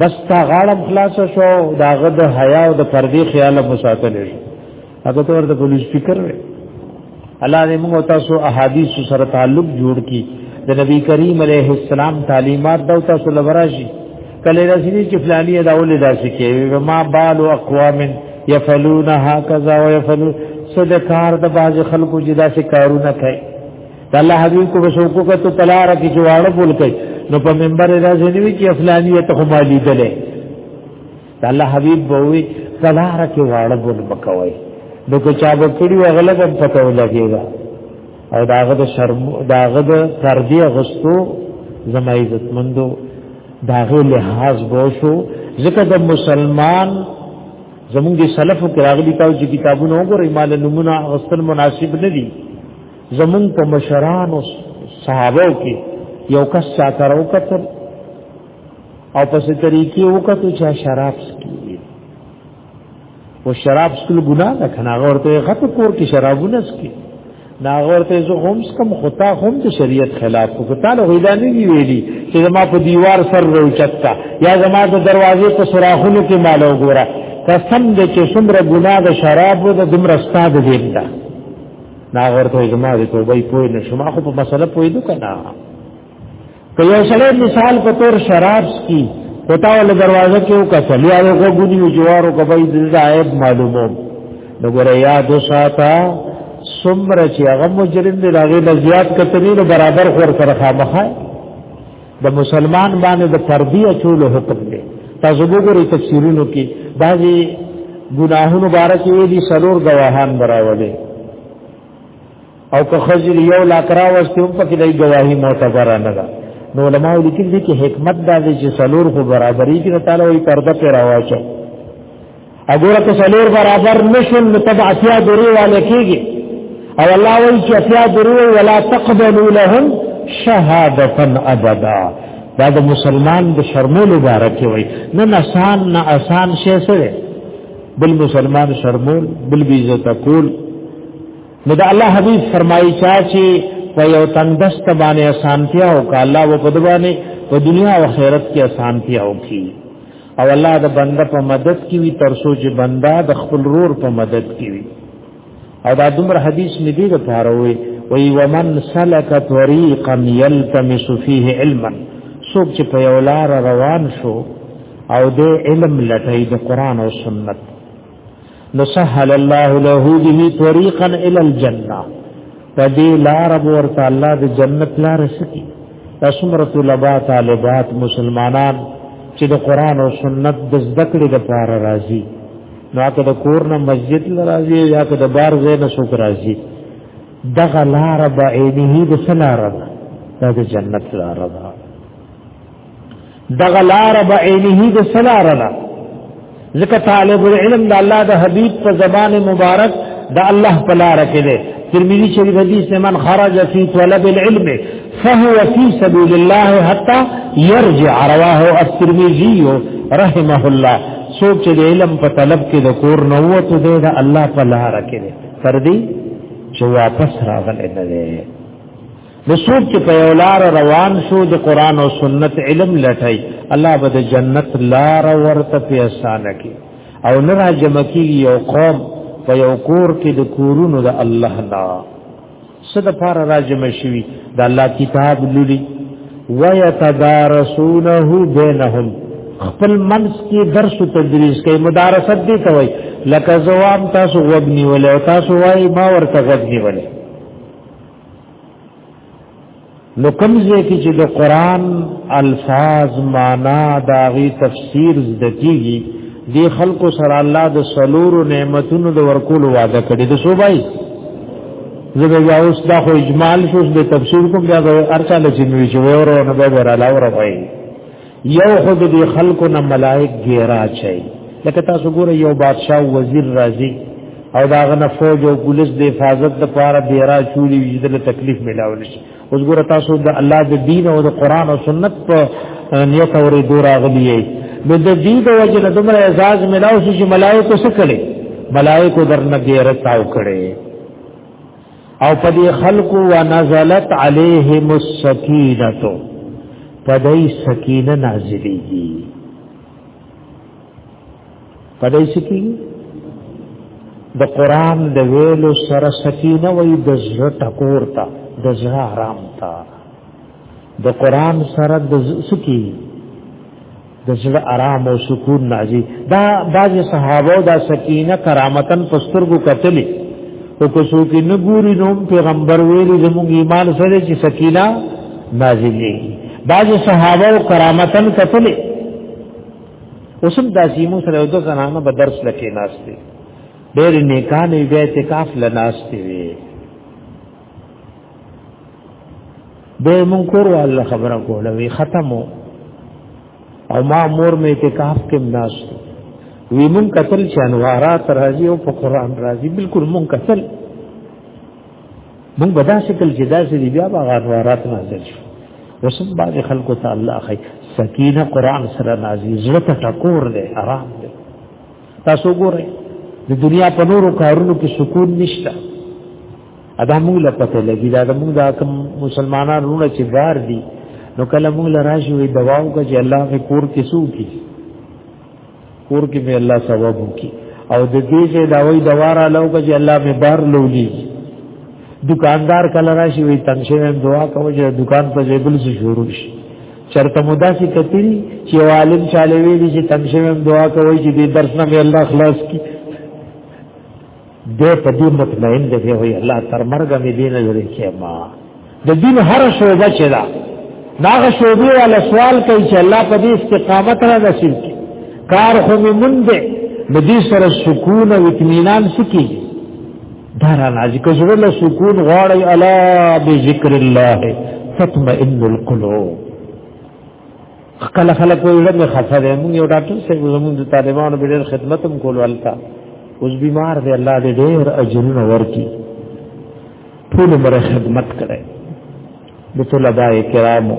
S1: بس تا غاړه خلاص شو دا غد حیا او د پردي خیال مساتل شو هغه ته ورته پولیس فکر وي الله دې موږ تاسو احادیث سره تعلق جوړ کی د نبی کریم علیه السلام تعلیمات دا تاسو لوراشي کله رسېږي چې فلانی دا ولې داسې کوي ما بال او اقوام یفعلون هکذا او یفعلون صدقار د باز خلکو جدا سي کارونه کوي د الله حبيب کو وسوکو کا ته تلار کی جوړه بول کوي نو په منبر راځي نوي چې افلانیت هم علی دله د الله حبيب بوي کلاره کې واړه بول بکوي نو که چا به کړي اغلب هم پته ولګيږي او داغه د شرم داغه د پردي غستو زما عزت مندو داغه لحاظ بوشو ځکه د مسلمان زمونږ د سلفو کې راغلي تاسو چې کتابونه وګورئ مال نمونه غسل مناسب نه دي زمونږ په مشرانو صحابه کې یو کس چا کارو کتل او په څه طریقې وکړو چې شراب سکي او شراب سکل ګناه ده کنه ورته غت کور کې شرابونه سکي دا ورته زه هم سکم خطا هم د شریعت خلاف کو تعالی غیدا نه دی ویلي چې زما په دیوار سر روچتا یا زما د دروازې په سوراخونو کې مال وګوره قسم دې چې څومره ګناه د شراب او د دمر استاد دې دا دا ورته زما د توبې پوی نشم خو په مسله پوی دو کنه که یو سړی مثال په تور شراب سکي خو تا ول دروازه کې وکړل یا یو غوډي یو جوارو کوي د عیب معلومو نو ګره یاد وساته سمره چې هغه مجرم دی هغه د زیات کتنی نو برابر خور سره خامخه د مسلمان باندې د فردی اچول حکم دی تاسو وګورئ تفسیرونو کې بعضی ګناهونو بارکه دي سلور گواهان براولې او که خزر یو لاکرا وسته هم پکې دای گواہی معتبر نه ده نو علماء لیکل دي چې حکمت دا دی چې سلور خو برابرۍ کې تعالی وي پرده پر راوچه اګوره که سلور برابر نشول نو تبع اسیا دوری والے کېږي او الله وایي چې اسیا دوری ولا تقبلوا لهم شهادتا ابدا دا د مسلمان د شرمولو باره کې وای نه نسان نه آسان شې سره بل مسلمان شرمول بل بیزه تکول نو د الله حبیب فرمایي چا چې په یو تندست باندې اسانتیا او کاله و په دبانې په دنیا او آخرت کې اسانتیا او کی او الله د بنده په مدد کې وي تر سوچ بنده د خپل رور په مدد کې وي او دا دومره حدیث مې دې د پاره وي وی ومن سلک طریقا یلتمس فیه علما څوک چې په یو لار روان شو او د علم لټۍ د قران او سنت نسهل الله له به طريقا الى الجنه فدي لا رب ورته الله د جنت لا رسکی تاسمره طلبه طالبات مسلمانان چې د قران او سنت د زده کړې لپاره راځي نو که د کور نه مسجد لراځي یا که د بار ځای نه څوک راځي دغه لار به عینه د سلار ده د جنت لار ده دغه لار به عینه د سلار ده ځکه طالب العلم د الله د حبیب په زبان مبارک د الله په لار کې ده ترمذی شریف حدیث سے من خرج فی طلب العلم فهو فی سبیل الله حتا یرجع رواه الترمذی رحمه الله سوچ د علم په طلب کې د کور نه وته دی د الله په لار کې دی تر دې چې واپس راغلی نه دی د څوک چې په یو لار روان شو د قران او سنت علم لټای الله به د جنت لار ورته په اسانه کې او نه راجم کې یو قوم په یو کور کې د کورونو د الله نه صد پار راجم شوی د الله کتاب لولي ويتدارسونه بينهم خپل منس کې درس او تدریس کوي مدارست دي کوي لکه زوام تاسو وبني ولې تاسو وايي ما ورته غبني ولې نو کوم ځای کې چې د قران الفاظ معنا دا غي تفسیر زده کیږي دی خلکو سره الله د سلور نعمتونو د ورکول وعده کړی د صوبای زبه یا اوس دا خو اجمال شو د تفسیر کوم دا ارکان چې نوې جوړو نه به رالاو راوي یو خود دی خلکو نه ملائک ګیرا چي لکه تاسو ګوره یو بادشاہ وزیر راځي او داغه نه فوج او پولیس د حفاظت لپاره بیرا چولی وجدل تکلیف ملاول شي اوس ګوره تاسو د الله د دین او د قران او سنت په نیت اورې دور اغلی نو د دې د وجه نه دومره اعزاز ملاو شي چې ملائکه څه کړي ملائکه درنه ګیرا تاو کړي او په دې خلق و نزلت عليهم السکینه په دې سکینه نازلېږي په دې سکینه د قران د ویلو سره سکینه وې د زړه ټکور تا د زړه آرام تا د قران سره د سکی د زړه آرام او سکون نازي دا باج صحابه دا سکینه کرامتن پسترګو کتلې او کو سو کې نګوري نو پیغمبر ویلي زموږ ایمان سره چې سکینه نازلې باج صحابه او کرامتن کتلې اوسم دا سیمو سره د زنانه به درس لکې ناشته ډېر نیکانه به اعتکاف لناشته وي به مون کور والله خبره کوله وی ختمو او ما مور می اعتکاف کې ناس وی مون قتل چې انوارات راځي او په قران راځي بالکل مون قتل مون بدا شکل چې داسې دی بیا به انوارات نازل شو وسم باز خلکو ته الله خی سکینه قران سره نازل زړه ته ټکور دی آرام دی تاسو ګورئ د دنیا په نورو کارونو کې سکون نشته ادا موږ له پته لګی دا موږ دا کوم مسلمانان رونه چې بار دي نو کله موږ له راشي وي دواو کا چې الله په کور کې سو کی کور کې به الله ثواب وکي او د دې چې داوي دواره لو کا چې الله په بار لولي دکاندار کله راشي وي تنشه هم دعا کوي چې دکان په جیبل سره شروع شي چرته مدا سي کتري چې عالم چالوي دي چې تنشه هم دعا کوي چې دې درس نه الله خلاص کی دې په دې مطمئن دې دی وي الله تر مرګ مې دین لري کې ما د دین هر شوبه چې دا داغه شوبه ولا سوال کوي چې الله په دې استقامت را نصیب کړي کار خو مې مونږ دې د دې سره سکون او اطمینان سکی دارا نازک زړه له سکون غواړي الا بذکر الله تطمئن القلوب خپل خلک وایي له خفه ده موږ یو ډاکټر سره زموږ د طالبانو په ډېر خدمت هم کول ولتا اوس بیمار دی الله دې ډېر اجرونه ورکړي ټول عمر خدمت کړي د طلباء کرامو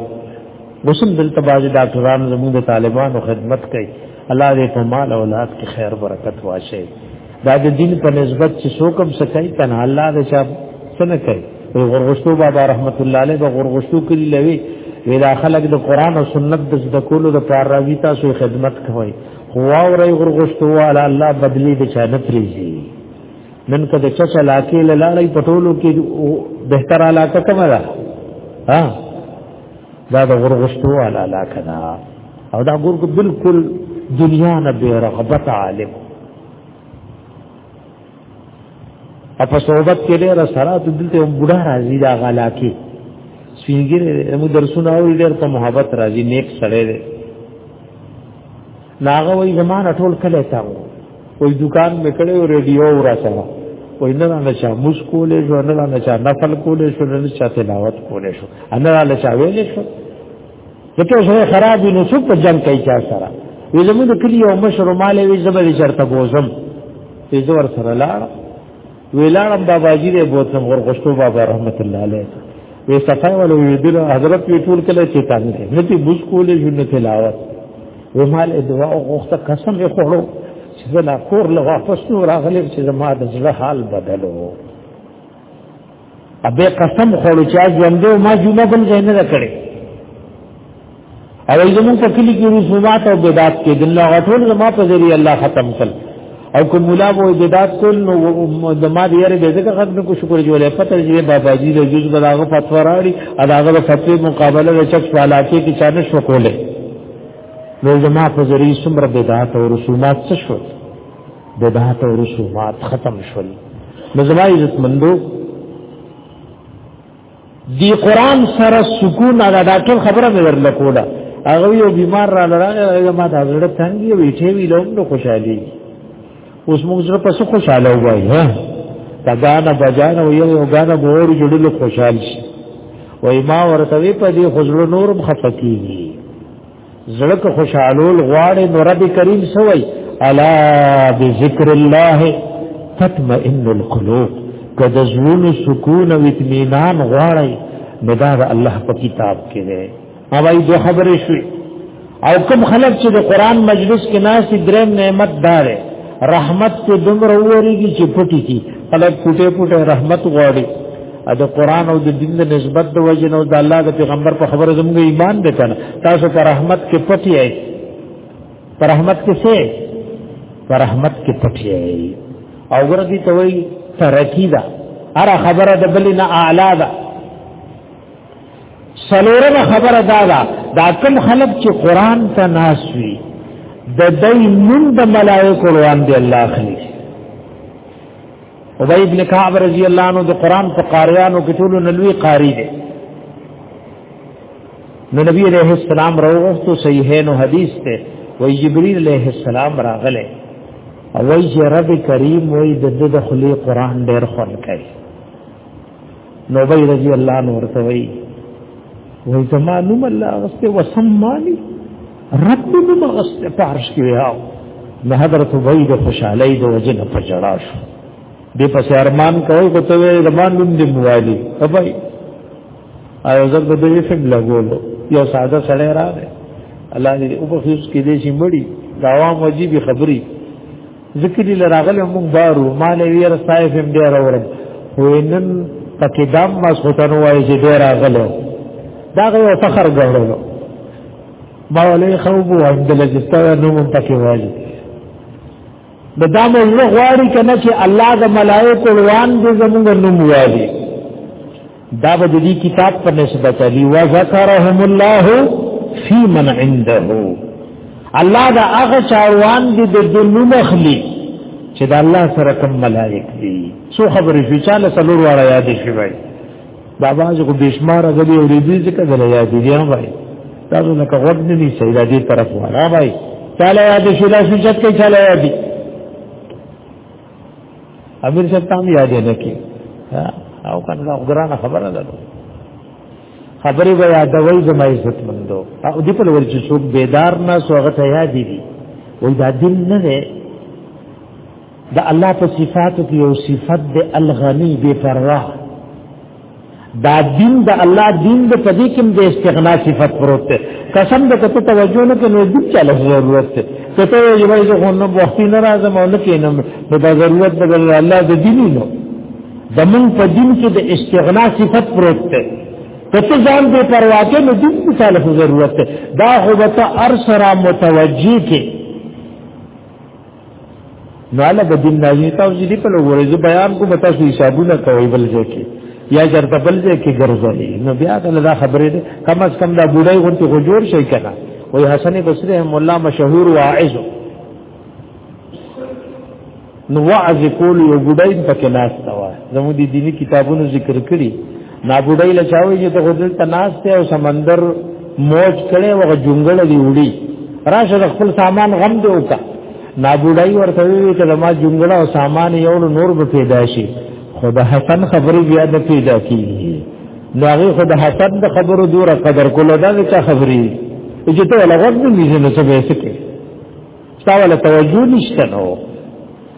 S1: وسم دلته باز ډاکټران زموږ د طالبانو خدمت کوي الله دې په مال اولاد کې خیر برکت واشه دا د دین په نسبت چې څوکم سکای کنه الله دې چا څنګه کوي وی غرغشتو بابا رحمت الله علیه به غرغشتو کړي لوي وی دا خلک د قران او سنت د زده کولو د پاره راوي تاسو خدمت کوي خو اوري غرغشتو والا الله بدلی د چا نه پریزي نن کده چا چلاکی لاله پټولو کې بهتر علاقه کومه ده ها دا د غرغشتو والا علاقه ده او دا ګور بالکل دنیا نه بے رغبت عالم په صحبت کې ډېر سره د دلته یو بډا راځي دا غلا کې سپینګر مو درسونه او ډېر په محبت راځي نیک سره دی ناغه وای زمان ټول کله تا وای دکان مې کړه او ریډیو ورا سره وای نه نه چا مشکولې شو نه نه چا نفل کولې شو نه چا تلاوت کولې شو انا له چا ویلې شو دته سره خراب نو څوک په جنگ کوي چا سره وی زموږ کلی یو مشر مال وی زبر چرته بوزم وی زور سره لاړ وی لاړم بابا جی دې بوتم غور غشتو بابا رحمت الله علیه وی صفای ول وی دل حضرت وی ټول کله چې تان دې نتی بوس کولې جو نه تلاوت وی مال دعا او غوخته قسم یې خوړو چې زه لا کور له واپس نو راغلی چې زما د زړه حال بدلو ابه قسم خورو چې ژوندو ما جمعه بل ځای نه کړې او زمون په کلی کې رسومات او بدعت کې دل غټول زما په ذریعہ الله ختم کړ او کوم مولا وو بدعت کول نو زما دې یاره دې ځکه ختم کو شکر جوړه پته دې بابا جی د جز بلاغه فتوا راړي اداغه د فتوی مقابله د چک حالاته کې چانه شو کوله نو زما په ذریعہ سمره بدعت او رسومات څه شو بدعت او رسومات ختم شول نو زما عزت مندو دی قران سره سکون هغه دا ټول خبره مې ورل کوله هغه یو بیمار را لراغه ما دا زړه تنګي وی چې وی لوم نو خوشحالي اوس موږ زړه پسو خوشاله وای ها دا غانا بجانا وی یو غانا مور جوړل خوشحال شي وای ما ورته وی په دې خزړه نورم خفقېږي زړه که خوشحالول غواړي نو رب کریم سوی الا بذکر الله تطمئن القلوب کله زړونو سکون او اطمینان غواړي نو دا الله په کتاب کې دی اوای دو خبرې شوې او کوم خلک چې د قران مجلس کې ناس درې نعمت دار رحمت ته دومره وریږي چې پټي کی خلک پټه پټه رحمت غواړي د قران او د دین د نسبت د وجه نو د الله د پیغمبر په خبره زموږ ایمان دی کنه تاسو پر رحمت کې پټی اي پر رحمت کې څه پر رحمت کې پټی اي او ورته ته وایي ترکی دا اره خبره د بل نه اعلی ده سلورمه خبره دا ده دا کوم خلک چې قران ته ناسوي د دې نوم د ملائکه روان دي الله خلیص ابی ابن کعب رضی الله عنه د قران په قاریانو کې ټول نلوي قاری دی نو نبی علیہ السلام راوغوښتو صحیحین او حدیث ته وی جبرئیل علیہ السلام راغله او وی رب کریم وی د دخلی قران ډیر خون کوي نو بی رضی الله عنه ورته وی وای زما نوم الله غسته وسمانی رب نوم غسته پارش کې ویاو نه حضرت وای د خوشالۍ د وجه نه پجړا شو دې پس ارمان کوي کوته وی زما نوم دې موالي وای ایو زر د دې فهم لګولو یو ساده سړی راغی الله دې او په خصوص کې دې شي مړی دا عوام واجب خبري ذکر لراغله مونږ بارو مال ویر صاحب هم ډیر اورم وینن پکې دام ما سوتن وای چې ډیر راغله دا غو فخر غوړلو ما ولې خوب و عند لجستا نو مونږ پکې وای د دام الله غواړي کنه چې الله د ملائکه روان دي زمونږ نوم وایي دا به دې کتاب پر نسبت علی و ذکرهم الله فی من عنده الله دا هغه چاروان دي د دنو مخلی چې دا الله سره کوم ملائک دي سو خبرې چې چاله سلور واړه یاد شي وای بابا زه کو بشمار غلي او دې ذکر غل یاد دي هم وای تاسو نه کوغد نه دي سیدا دې طرف واړه وای چاله یاد شي لا سوچت کې چاله یاد دي امیر صاحب تام یاد نه کی او کنه دا ګرانه خبره ده خبرې به یادوي زما عزت مندو او دې په لور چې څوک بیدار نه سوغه ته یاد دي وای دا دین نه ده د الله په صفاتو کې یو صفت د الغنی بے پروا دا دین د الله دین د پدې کې د استغنا صفت پروت ده قسم د کته توجه نه کې نو د چاله ضرورت ده کته یو وایي زه نو وخت نه راځم او نه کینم نو دا ضرورت د الله د دین نو د من په دین کې د استغنا صفت پروت ده کته ځان به پروا کې نو دین د چاله ضرورت ده دا هو به ارسرا متوجی کې نو الله د دین نازي تاسو دې په لور زه بیان کوم تاسو حسابونه کوي بل ځای کې یا چرته بل ځای کې ګرځولې نو بیا ته دا خبرې ده کم از کم دا بډای غونتی خو جوړ شي کنه وای حسن بصری هم الله مشهور واعظ نو وعظ کول یو بډای پکې ناس تا و زموږ دي دیني کتابونو ذکر کړی نابودای له چاوي چې ته غدل تناسته او سمندر موج کړي وغه جونګل دی وړي راشه خپل سامان غم دی وکا نابودای ورته وی چې ما جونګل او سامان یو نور به پیدا شي خدا حسن خبرې بیا د پیدا کیږي نو هغه خدا حسن د خبرو دور قدر کولو دا څه خبرې چې ته لغوت نه میزنه څه به څه کې تاوله توجه نشته نو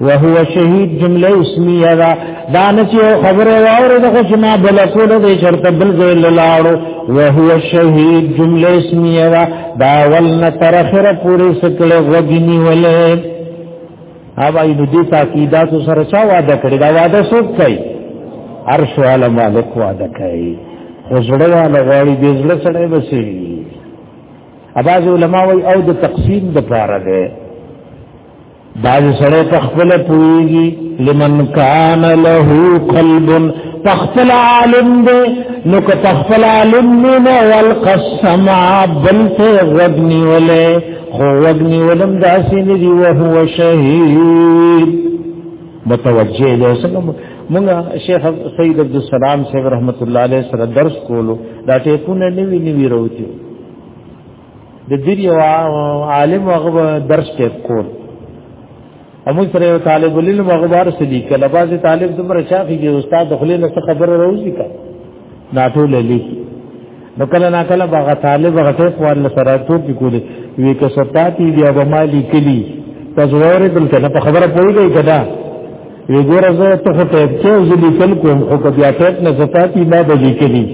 S1: وهو شهید جمله اسمیه دا دانه چې خبره واوره د خو ما بل کول د شرط بل ځای لاړو وهو شهید جمله اسمیه دا دا ولنه تر اخره پوری سکله وګینی ولې اوبای نو دې تاکیدات سره چا وعده کړی دا وعده څوک کوي عرش علی مالک وعده کوي خو زړه والا غواړي دې زړه سره بسي اباظ علماء او د تقسیم د پاره ده بعض سره تخفل پویږي لمن کان له قلب تخفل عالم دی نو که تخفل عالم نه والقسم بلت غدنی وله خو غدنی ولم داسې نه دی او هو شهید متوجه دی څنګه موږ شیخ سید عبد السلام صاحب رحمت الله علیه سره درس کولو دا ټیپونه نیوی نیوی راوتی د دې یو عالم هغه درس ټیپ کول امو سره یو طالب العلم هغه بار سلی کله باز طالب دمر شافی کې استاد دخلې نه خبر راوځي کا ناټول لیکي نو کله نا کله باغ طالب غټه خوان سره ټوب کولی وی که سپاتی بیا به مالی کلی تاسو وره دل کنه په خبره پوهیږئ کدا وی ګوره زه ته ټیپ کې ځلی کل کوم خو بیا ټیپ نه سپاتی ما به لیکلی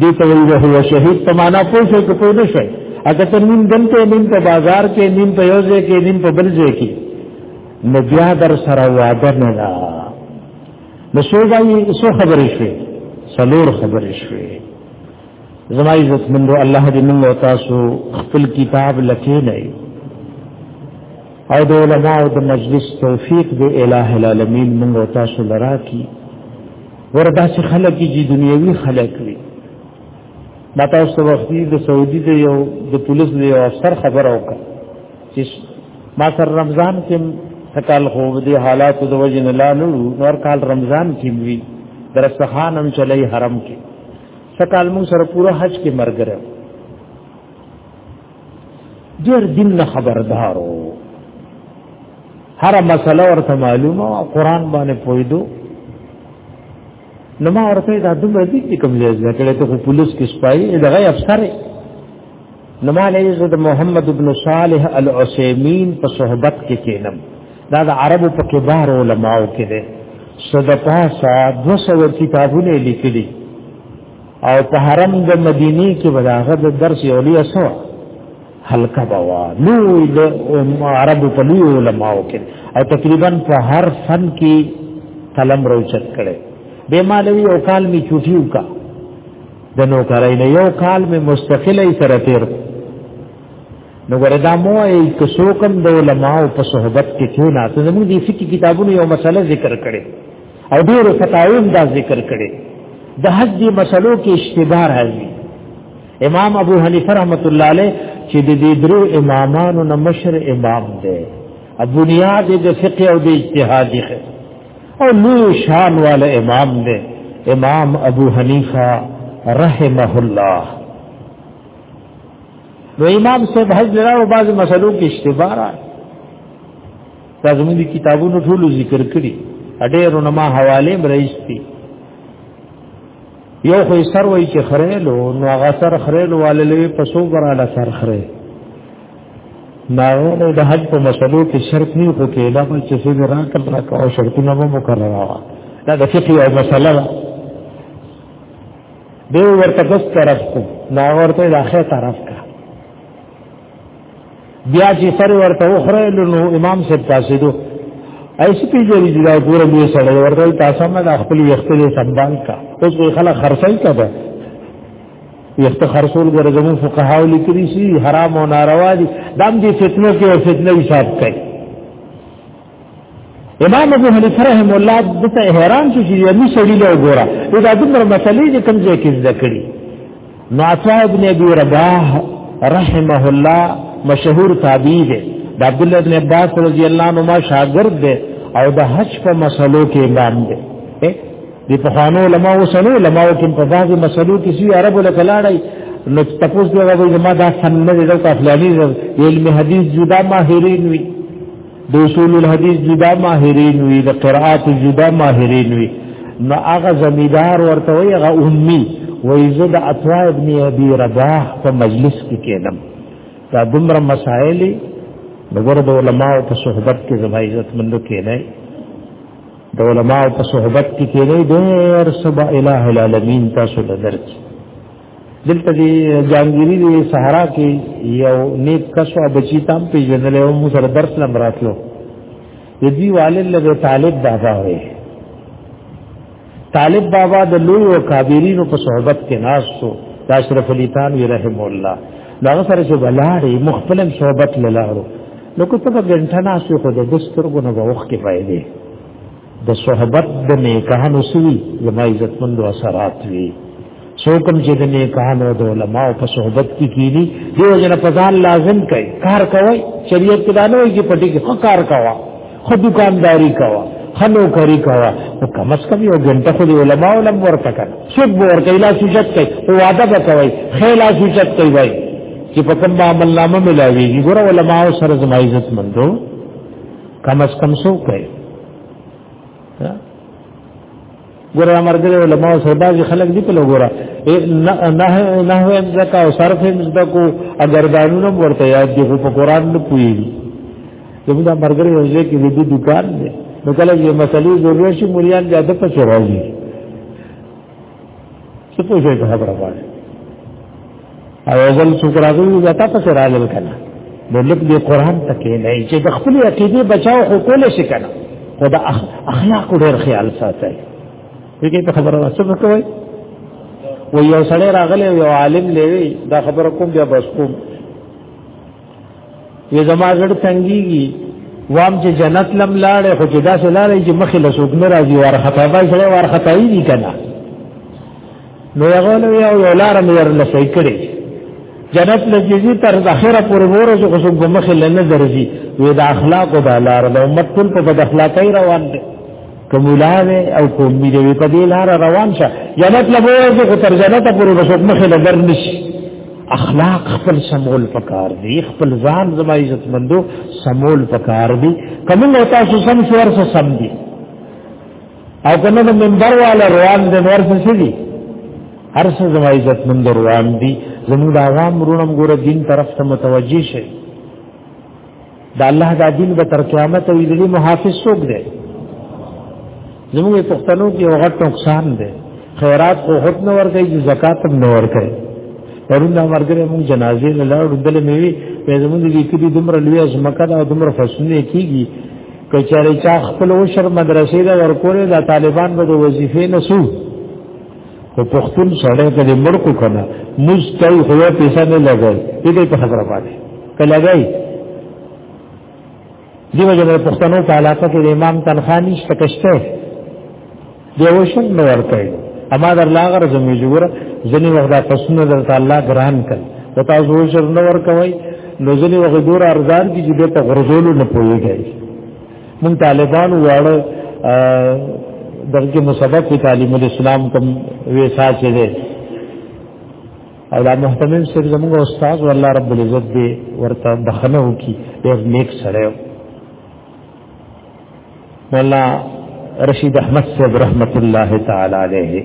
S1: دې ته ویل هو شهید په معنا پوه شئ که پوه نه شئ اګه ته نیم دلته نیم په بازار کې نیم په یو ځای کې نیم په بل ځای کې نو بیا در سره وعده نه ده نو څو ځای څو خبرې شوې څلور خبرې شوې زما عزت مندو الله دې موږ او تاسو خپل کتاب لکې نه او د علماء او د مجلس توفیق دې الٰه العالمین موږ او تاسو لرا کی وردا چې خلک جی دنیوي خلک وي ما تاسو وخت د سعودي د یو د پولیس د یو افسر خبر اوکړه چې ما سر رمضان کې تکال خو د حالات د وجه نه لالو نور کال رمضان کې وی درسخان هم چلای حرم کې سکال مون سره پورا حج کې مرګره ډیر دین نه خبردارو هر مسله ورته معلومه او قران باندې پویدو نو ما ورته دا دومره دي چې کوم ځای ځکه ته خو پولیس کې سپایي دغه افسر نو ما له زه د محمد ابن صالح العثیمین په صحبت کې کېنم دا د عربو په کبار علماو کې ده صدقه سا 200 کتابونه لیکلي او په حرم د مدینه کې بداغه د درس یو لوی اسو حلقه بوا نو د عرب په لوی علماو کې او تقریبا په هر فن کې قلم روچت کړي به مالوی او کال می چوټیو کا د نو کرای نه یو کال می مستقله سره تیر نو وردا مو ای کسو کم د علماو په صحبت کې کیو ناته زموږ د فقہی کتابونو یو مسله ذکر کړي او ډیرو فتاویم دا ذکر کړي د حج دی مسلو کې اشتباه راځي امام ابو حنیفه رحمت الله علیه چې د دې درو امامانو نه مشر امام دی ابو نیاد د فقه او د اجتهاد دی او لو شان والا امام دی امام ابو حنیفه رحمه الله نو امام صاحب حج لرا او بعض مسلو کې اشتباه راځي دا زموږ دي کتابونو ټول ذکر کړي اډېرو نما حواله مرېستي یو خو سر وای چې خرېلو نو هغه سر خرېلو واللې په سو براله سر خرې ناو د حج په مسلو کې شرط نه خو کې دا بل چې سید را کړ را او شرطونه مو مقرره وا دا د فقې او مسله ده به ورته کس طرف کو ناو ورته د اخر طرف کا بیا چې سر ورته وخره نو امام صاحب تاسو دو ایسې پیژنې چې دا ګوره لوی سره ورته تاسو نه د خپل وخت له سمبال کا اوس به خلک خرڅای کا ده وخت خرڅول ګره زمو فقهاو لیکلي شي حرام او ناروا دي دام دي فتنه کې فتنه حساب کوي امام ابو حنیفه رحم الله دته حیران شو چې یمي سړی له وګوره دا دمر مسلې دې کوم ځای کې زده کړې نو عطا ابن ابي رباح رحمه الله مشهور تابعی دی د عبد الله ابن عباس رضی الله عنه ما شاګرد دی او د حج په مسلو کې امام دی دی په خانو علماء او سنو علماء کې په بعضي مسلو کې سی عرب له کلاړی نو تپوس دی غوړي ما دا فن نه دی دا فلانی علم حدیث جدا ماهرین وی د اصول الحديث جدا ماهرین وي د قرات جدا ماهرین وي نو هغه زمیدار ورته وي هغه امي وای زه د عطا ابن ابي رباح په مجلس کې کېدم دا دومره مسائل دغه د علماو په صحبت کې زما عزت مند کې نه د علماو په صحبت کې کې نه ډېر سبا الٰه العالمین تاسو ته درک دلته دی جانګيري دی صحرا کې یو نیک کس او بچی تام پیژندل او مو سره درس لم راتلو د دې والد له طالب بابا وې طالب بابا د لوی او کابرینو په صحبت کې ناس شو د اشرف علی خان وی رحم الله دا سره چې بلاړې مخفلم صحبت لاله نو کو څه په ګنټه ناس خو د دسترګو نه وښکې پایې د صحبت د نیکانو سوي زما عزت مند اثرات وي څوکم چې د نیکانو د علماء په صحبت کې کینی دیو جن په ځان لازم کوي کار کوي شریعت کې دانو یې پټي کې کار کوي خو دکانداری کوي خنو کری کوا او کم از کم یو غنټه خو دی علماء علم ورته کړه سود ور کوي لا سوچت کوي او وعده وکوي خیال سوچت کوي وای چې په کوم عمل نامه ملاويږي ګور علماء سره زما عزت مندو کم از کم سو کوي ګوره مرګره علماء سره بعض خلک دی په لګوره نه نه هو امزکا او صرف امزکا کو اگر دانونه ورته یاد دی په قران نه پوي زموږ دا مرګره یو ځای کې دی دکان دی نو کله یې مسلې ضرورت شي مليان زیاده پچ راځي څه پوښتې په خبره باندې او ځل څوک راغلی دا تاسو سره راغل کنه نو لږ دې قران ته کې نه چې د خپل عقیده بچاو خو کول شي کنه خو دا اخلاق ډېر خیال ساتي دغه په خبره واسه کوي و یو سړی راغلی یو عالم لوي دا خبره کوم بیا بس کوم وی زما زړه تنګيږي وام چې جنت لم لاړې خو چې داسې لاړې چې مخې له څوک نه راځي ورخطا به سره ورخطا یې دي کنه نو هغه نو یو یو لار مې ورل سې کړې جنت لږی تر اخره پورې وره چې خو څوک مخې له نه درځي وې د اخلاق او د لار د امت ټول په بد اخلاقۍ روان دي کومولاوي او کوم میلوي په دې لار روان شه جنت له وایي چې تر جنت پورې بسوک مخه لګر نشي اخلاق خپل سمول پکار دی خپل ځان زما عزت مندو سمول پکار دی کوم له تاسو سم شور سره سم دی او کنه د منبر والا روان د نور څه دی هر څه زما عزت مند روان دی زموږ عوام رونم ګوره دین طرف ته متوجي شي د الله دا دین به تر قیامت وي د دې محافظ څوک دی زموږ پښتنو کې یو غټ نقصان دی خیرات خو هټ نه ورګي زکات هم نه ورګي ورونه مرګره موږ جنازې نه لاړو دل مې وی په زموږ دې کې دې دومره لوی ازمکه دا دومره فسونه کیږي کچاري چا خپل وشر مدرسې دا ورکول دا طالبان به وظیفې نسو خو پختون سړی کله مرکو کنه مستوي خو پیسې نه لګای دې په خبره پاتې کله لګای دیو جن پښتنو په علاقه کې امام تنخواه نشته کشته دی وشن نو ورته اما در لاغر زمي جوړ ځنی وخت دا پسونه در تعالی ګران کړ او تاسو وشر نو ور کوي نو ځنی وخت ګور ارزان کې چې په غرزولو نه پويږي مونږ طالبان واړو دغه مسبق په تعلیم الاسلام کوم ویسا چې ده او دا محتمل سر زموږ استاد والله رب العزت دې ورته بخنه وکي ډېر نیک سره مولا رشید احمد صاحب رحمت الله تعالی علیه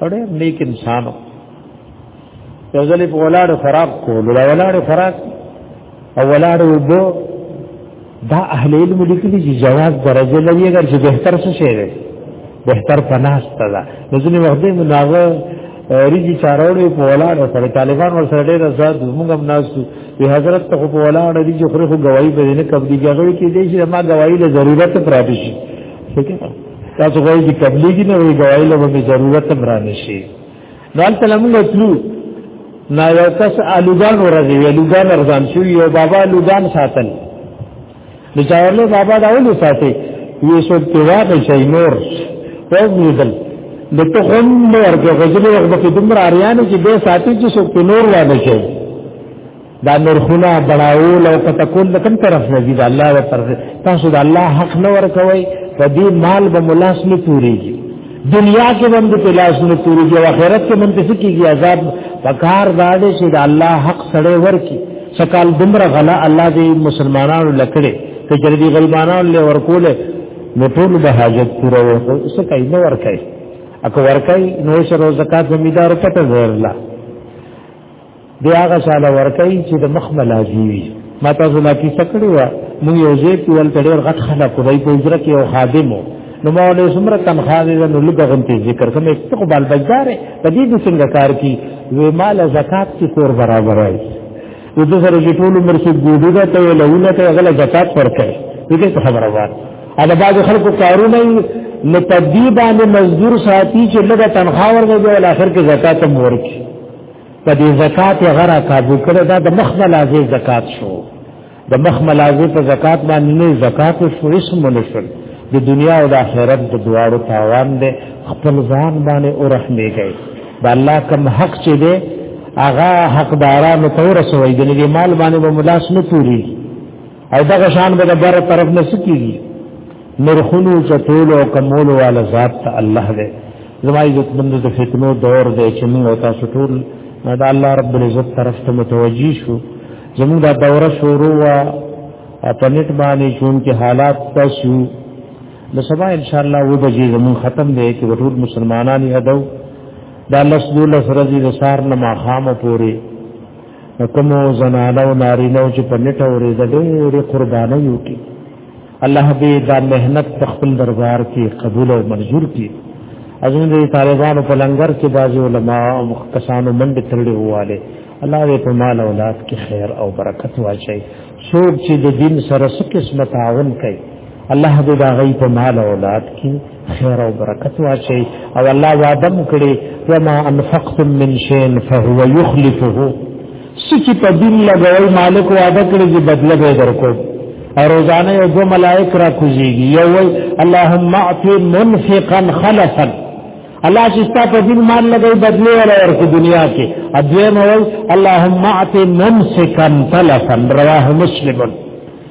S1: اور نیک انسانوں یو ځل په ولاړ خراب کول دا ولاړ خراب او ولاړ وبو دا اهل علم لیکلي چې جواز درجه لري اگر چې بهتر څه شي دی بهتر پناست ده نو ځینې وخت دی ناغه ریږي چاروړې په ولاړ سره طالبان ور سره ډېر آزاد موږ هم ناسو وی حضرت ته په ولاړ دي چې خره خو گواہی به نه کوي دي هغه کې دي چې ما گواہی له ضرورت پراته شي تاسو غواړئ چې قبليږي نه وي گواہی له ضرورت پراته شي نو هلته لمونږ تلو نا یو کس الوګان ورځي وی الوګان ارزان شو یو بابا الوګان ساتل د چاورلو بابا دا ولې ساتي یو څوک ته واقع شي نور وګړدل د ته هم نور کې غزل وخت په دمر اریان چې به ساتي چې څوک نور واده شي دا نرخونه بڑاول او کتکول د کوم طرف نه دي د الله و طرف تاسو د الله حق نه ورکوي په دې مال به ملاس نه پوریږي دنیا کې هم د پلاس نه پوریږي او آخرت کې هم د سکیږي عذاب پکار داده چې د الله حق سره ورکی سکال دمر غلا الله دې مسلمانانو لکړي ته چې دې غلمانانو له ورکوله نو ټول به حاجت پوره وکړي څه کوي نو ورکړي اکو ورکړي نو شرو زکات زمیدار پته ورلا دی هغه شاله ورکای چې د مخ ملازي وي ما تاسو لا کیسه کړې و مو یو ځې پیول تړې غټ خلا کو دی په اجره کې یو خادم وو نو ما له سمره تنخواه دې نو لږه غنتی ذکر کوم یو څه بال بازار په دې د څنګه کار کی وې مال زکات کې کور برابر وای نو د سره چې ټول عمر څو ګوډو دا ته لهونه ته غل زکات ورکړي دې ته خبره وای دا بعض خلکو کارونه نه تدبیر باندې مزدور ساتي چې لږه تنخواه ورغږي او اخر کې زکات هم ورکړي په دې زکات یې غره کابو کړه دا د مخ ملازې زکات شو د مخ ملازې په زکات باندې نه زکات شو اسم منشل د دنیا او د آخرت د دواړو تاوان دی خپل ځان باندې او رحمې کوي دا الله کوم حق چې دی هغه حقدارانو ته رسوي د دې مال باندې به ملاس نه پوری او دغه شان به د بره طرف نه سکیږي نرخونو چتول او کمول والا ذات الله دی زما عزت مند د فتنو دور دی چې موږ او تاسو ټول د الله رب العزت طرف ته متوجي شو زموږ دا دوره شروع وا په نت باندې چون کې حالات تاسو د سبا ان شاء الله و بجې زموږ ختم دی چې ټول مسلمانان یې ادو دا لس دوله فرضي د سار نه ماخامه پوري کوم زنانه او نارینه چې په نت اورې د ډېرې قربانۍ وکړي الله دې دا مهنت په خپل دربار کې قبول او منظور کړي ازمن دې طالبانو په لنګر کې بعض علما او کسانو منډه ترړي هواله الله دې په مال اولاد کې خیر او برکت واچي څوک چې د دین سره څه قسمت تعاون کوي الله دې دا غي په مال اولاد کې خیر او برکت واچي او الله وعده کړي وما انفقتم من شيء فهو يخلفه سچ په دین لګوي مالک وعده کړی چې بدله به درکو او روزانه یو دو ملائک را کوزيږي یو وی اللهم اعطي منفقا خلفا الله چې ستا په دین مال لګوي بدله ولا ورکو دنیا کې ادوی مو اللهم اعطي ممسكا تلفا رواه مسلمون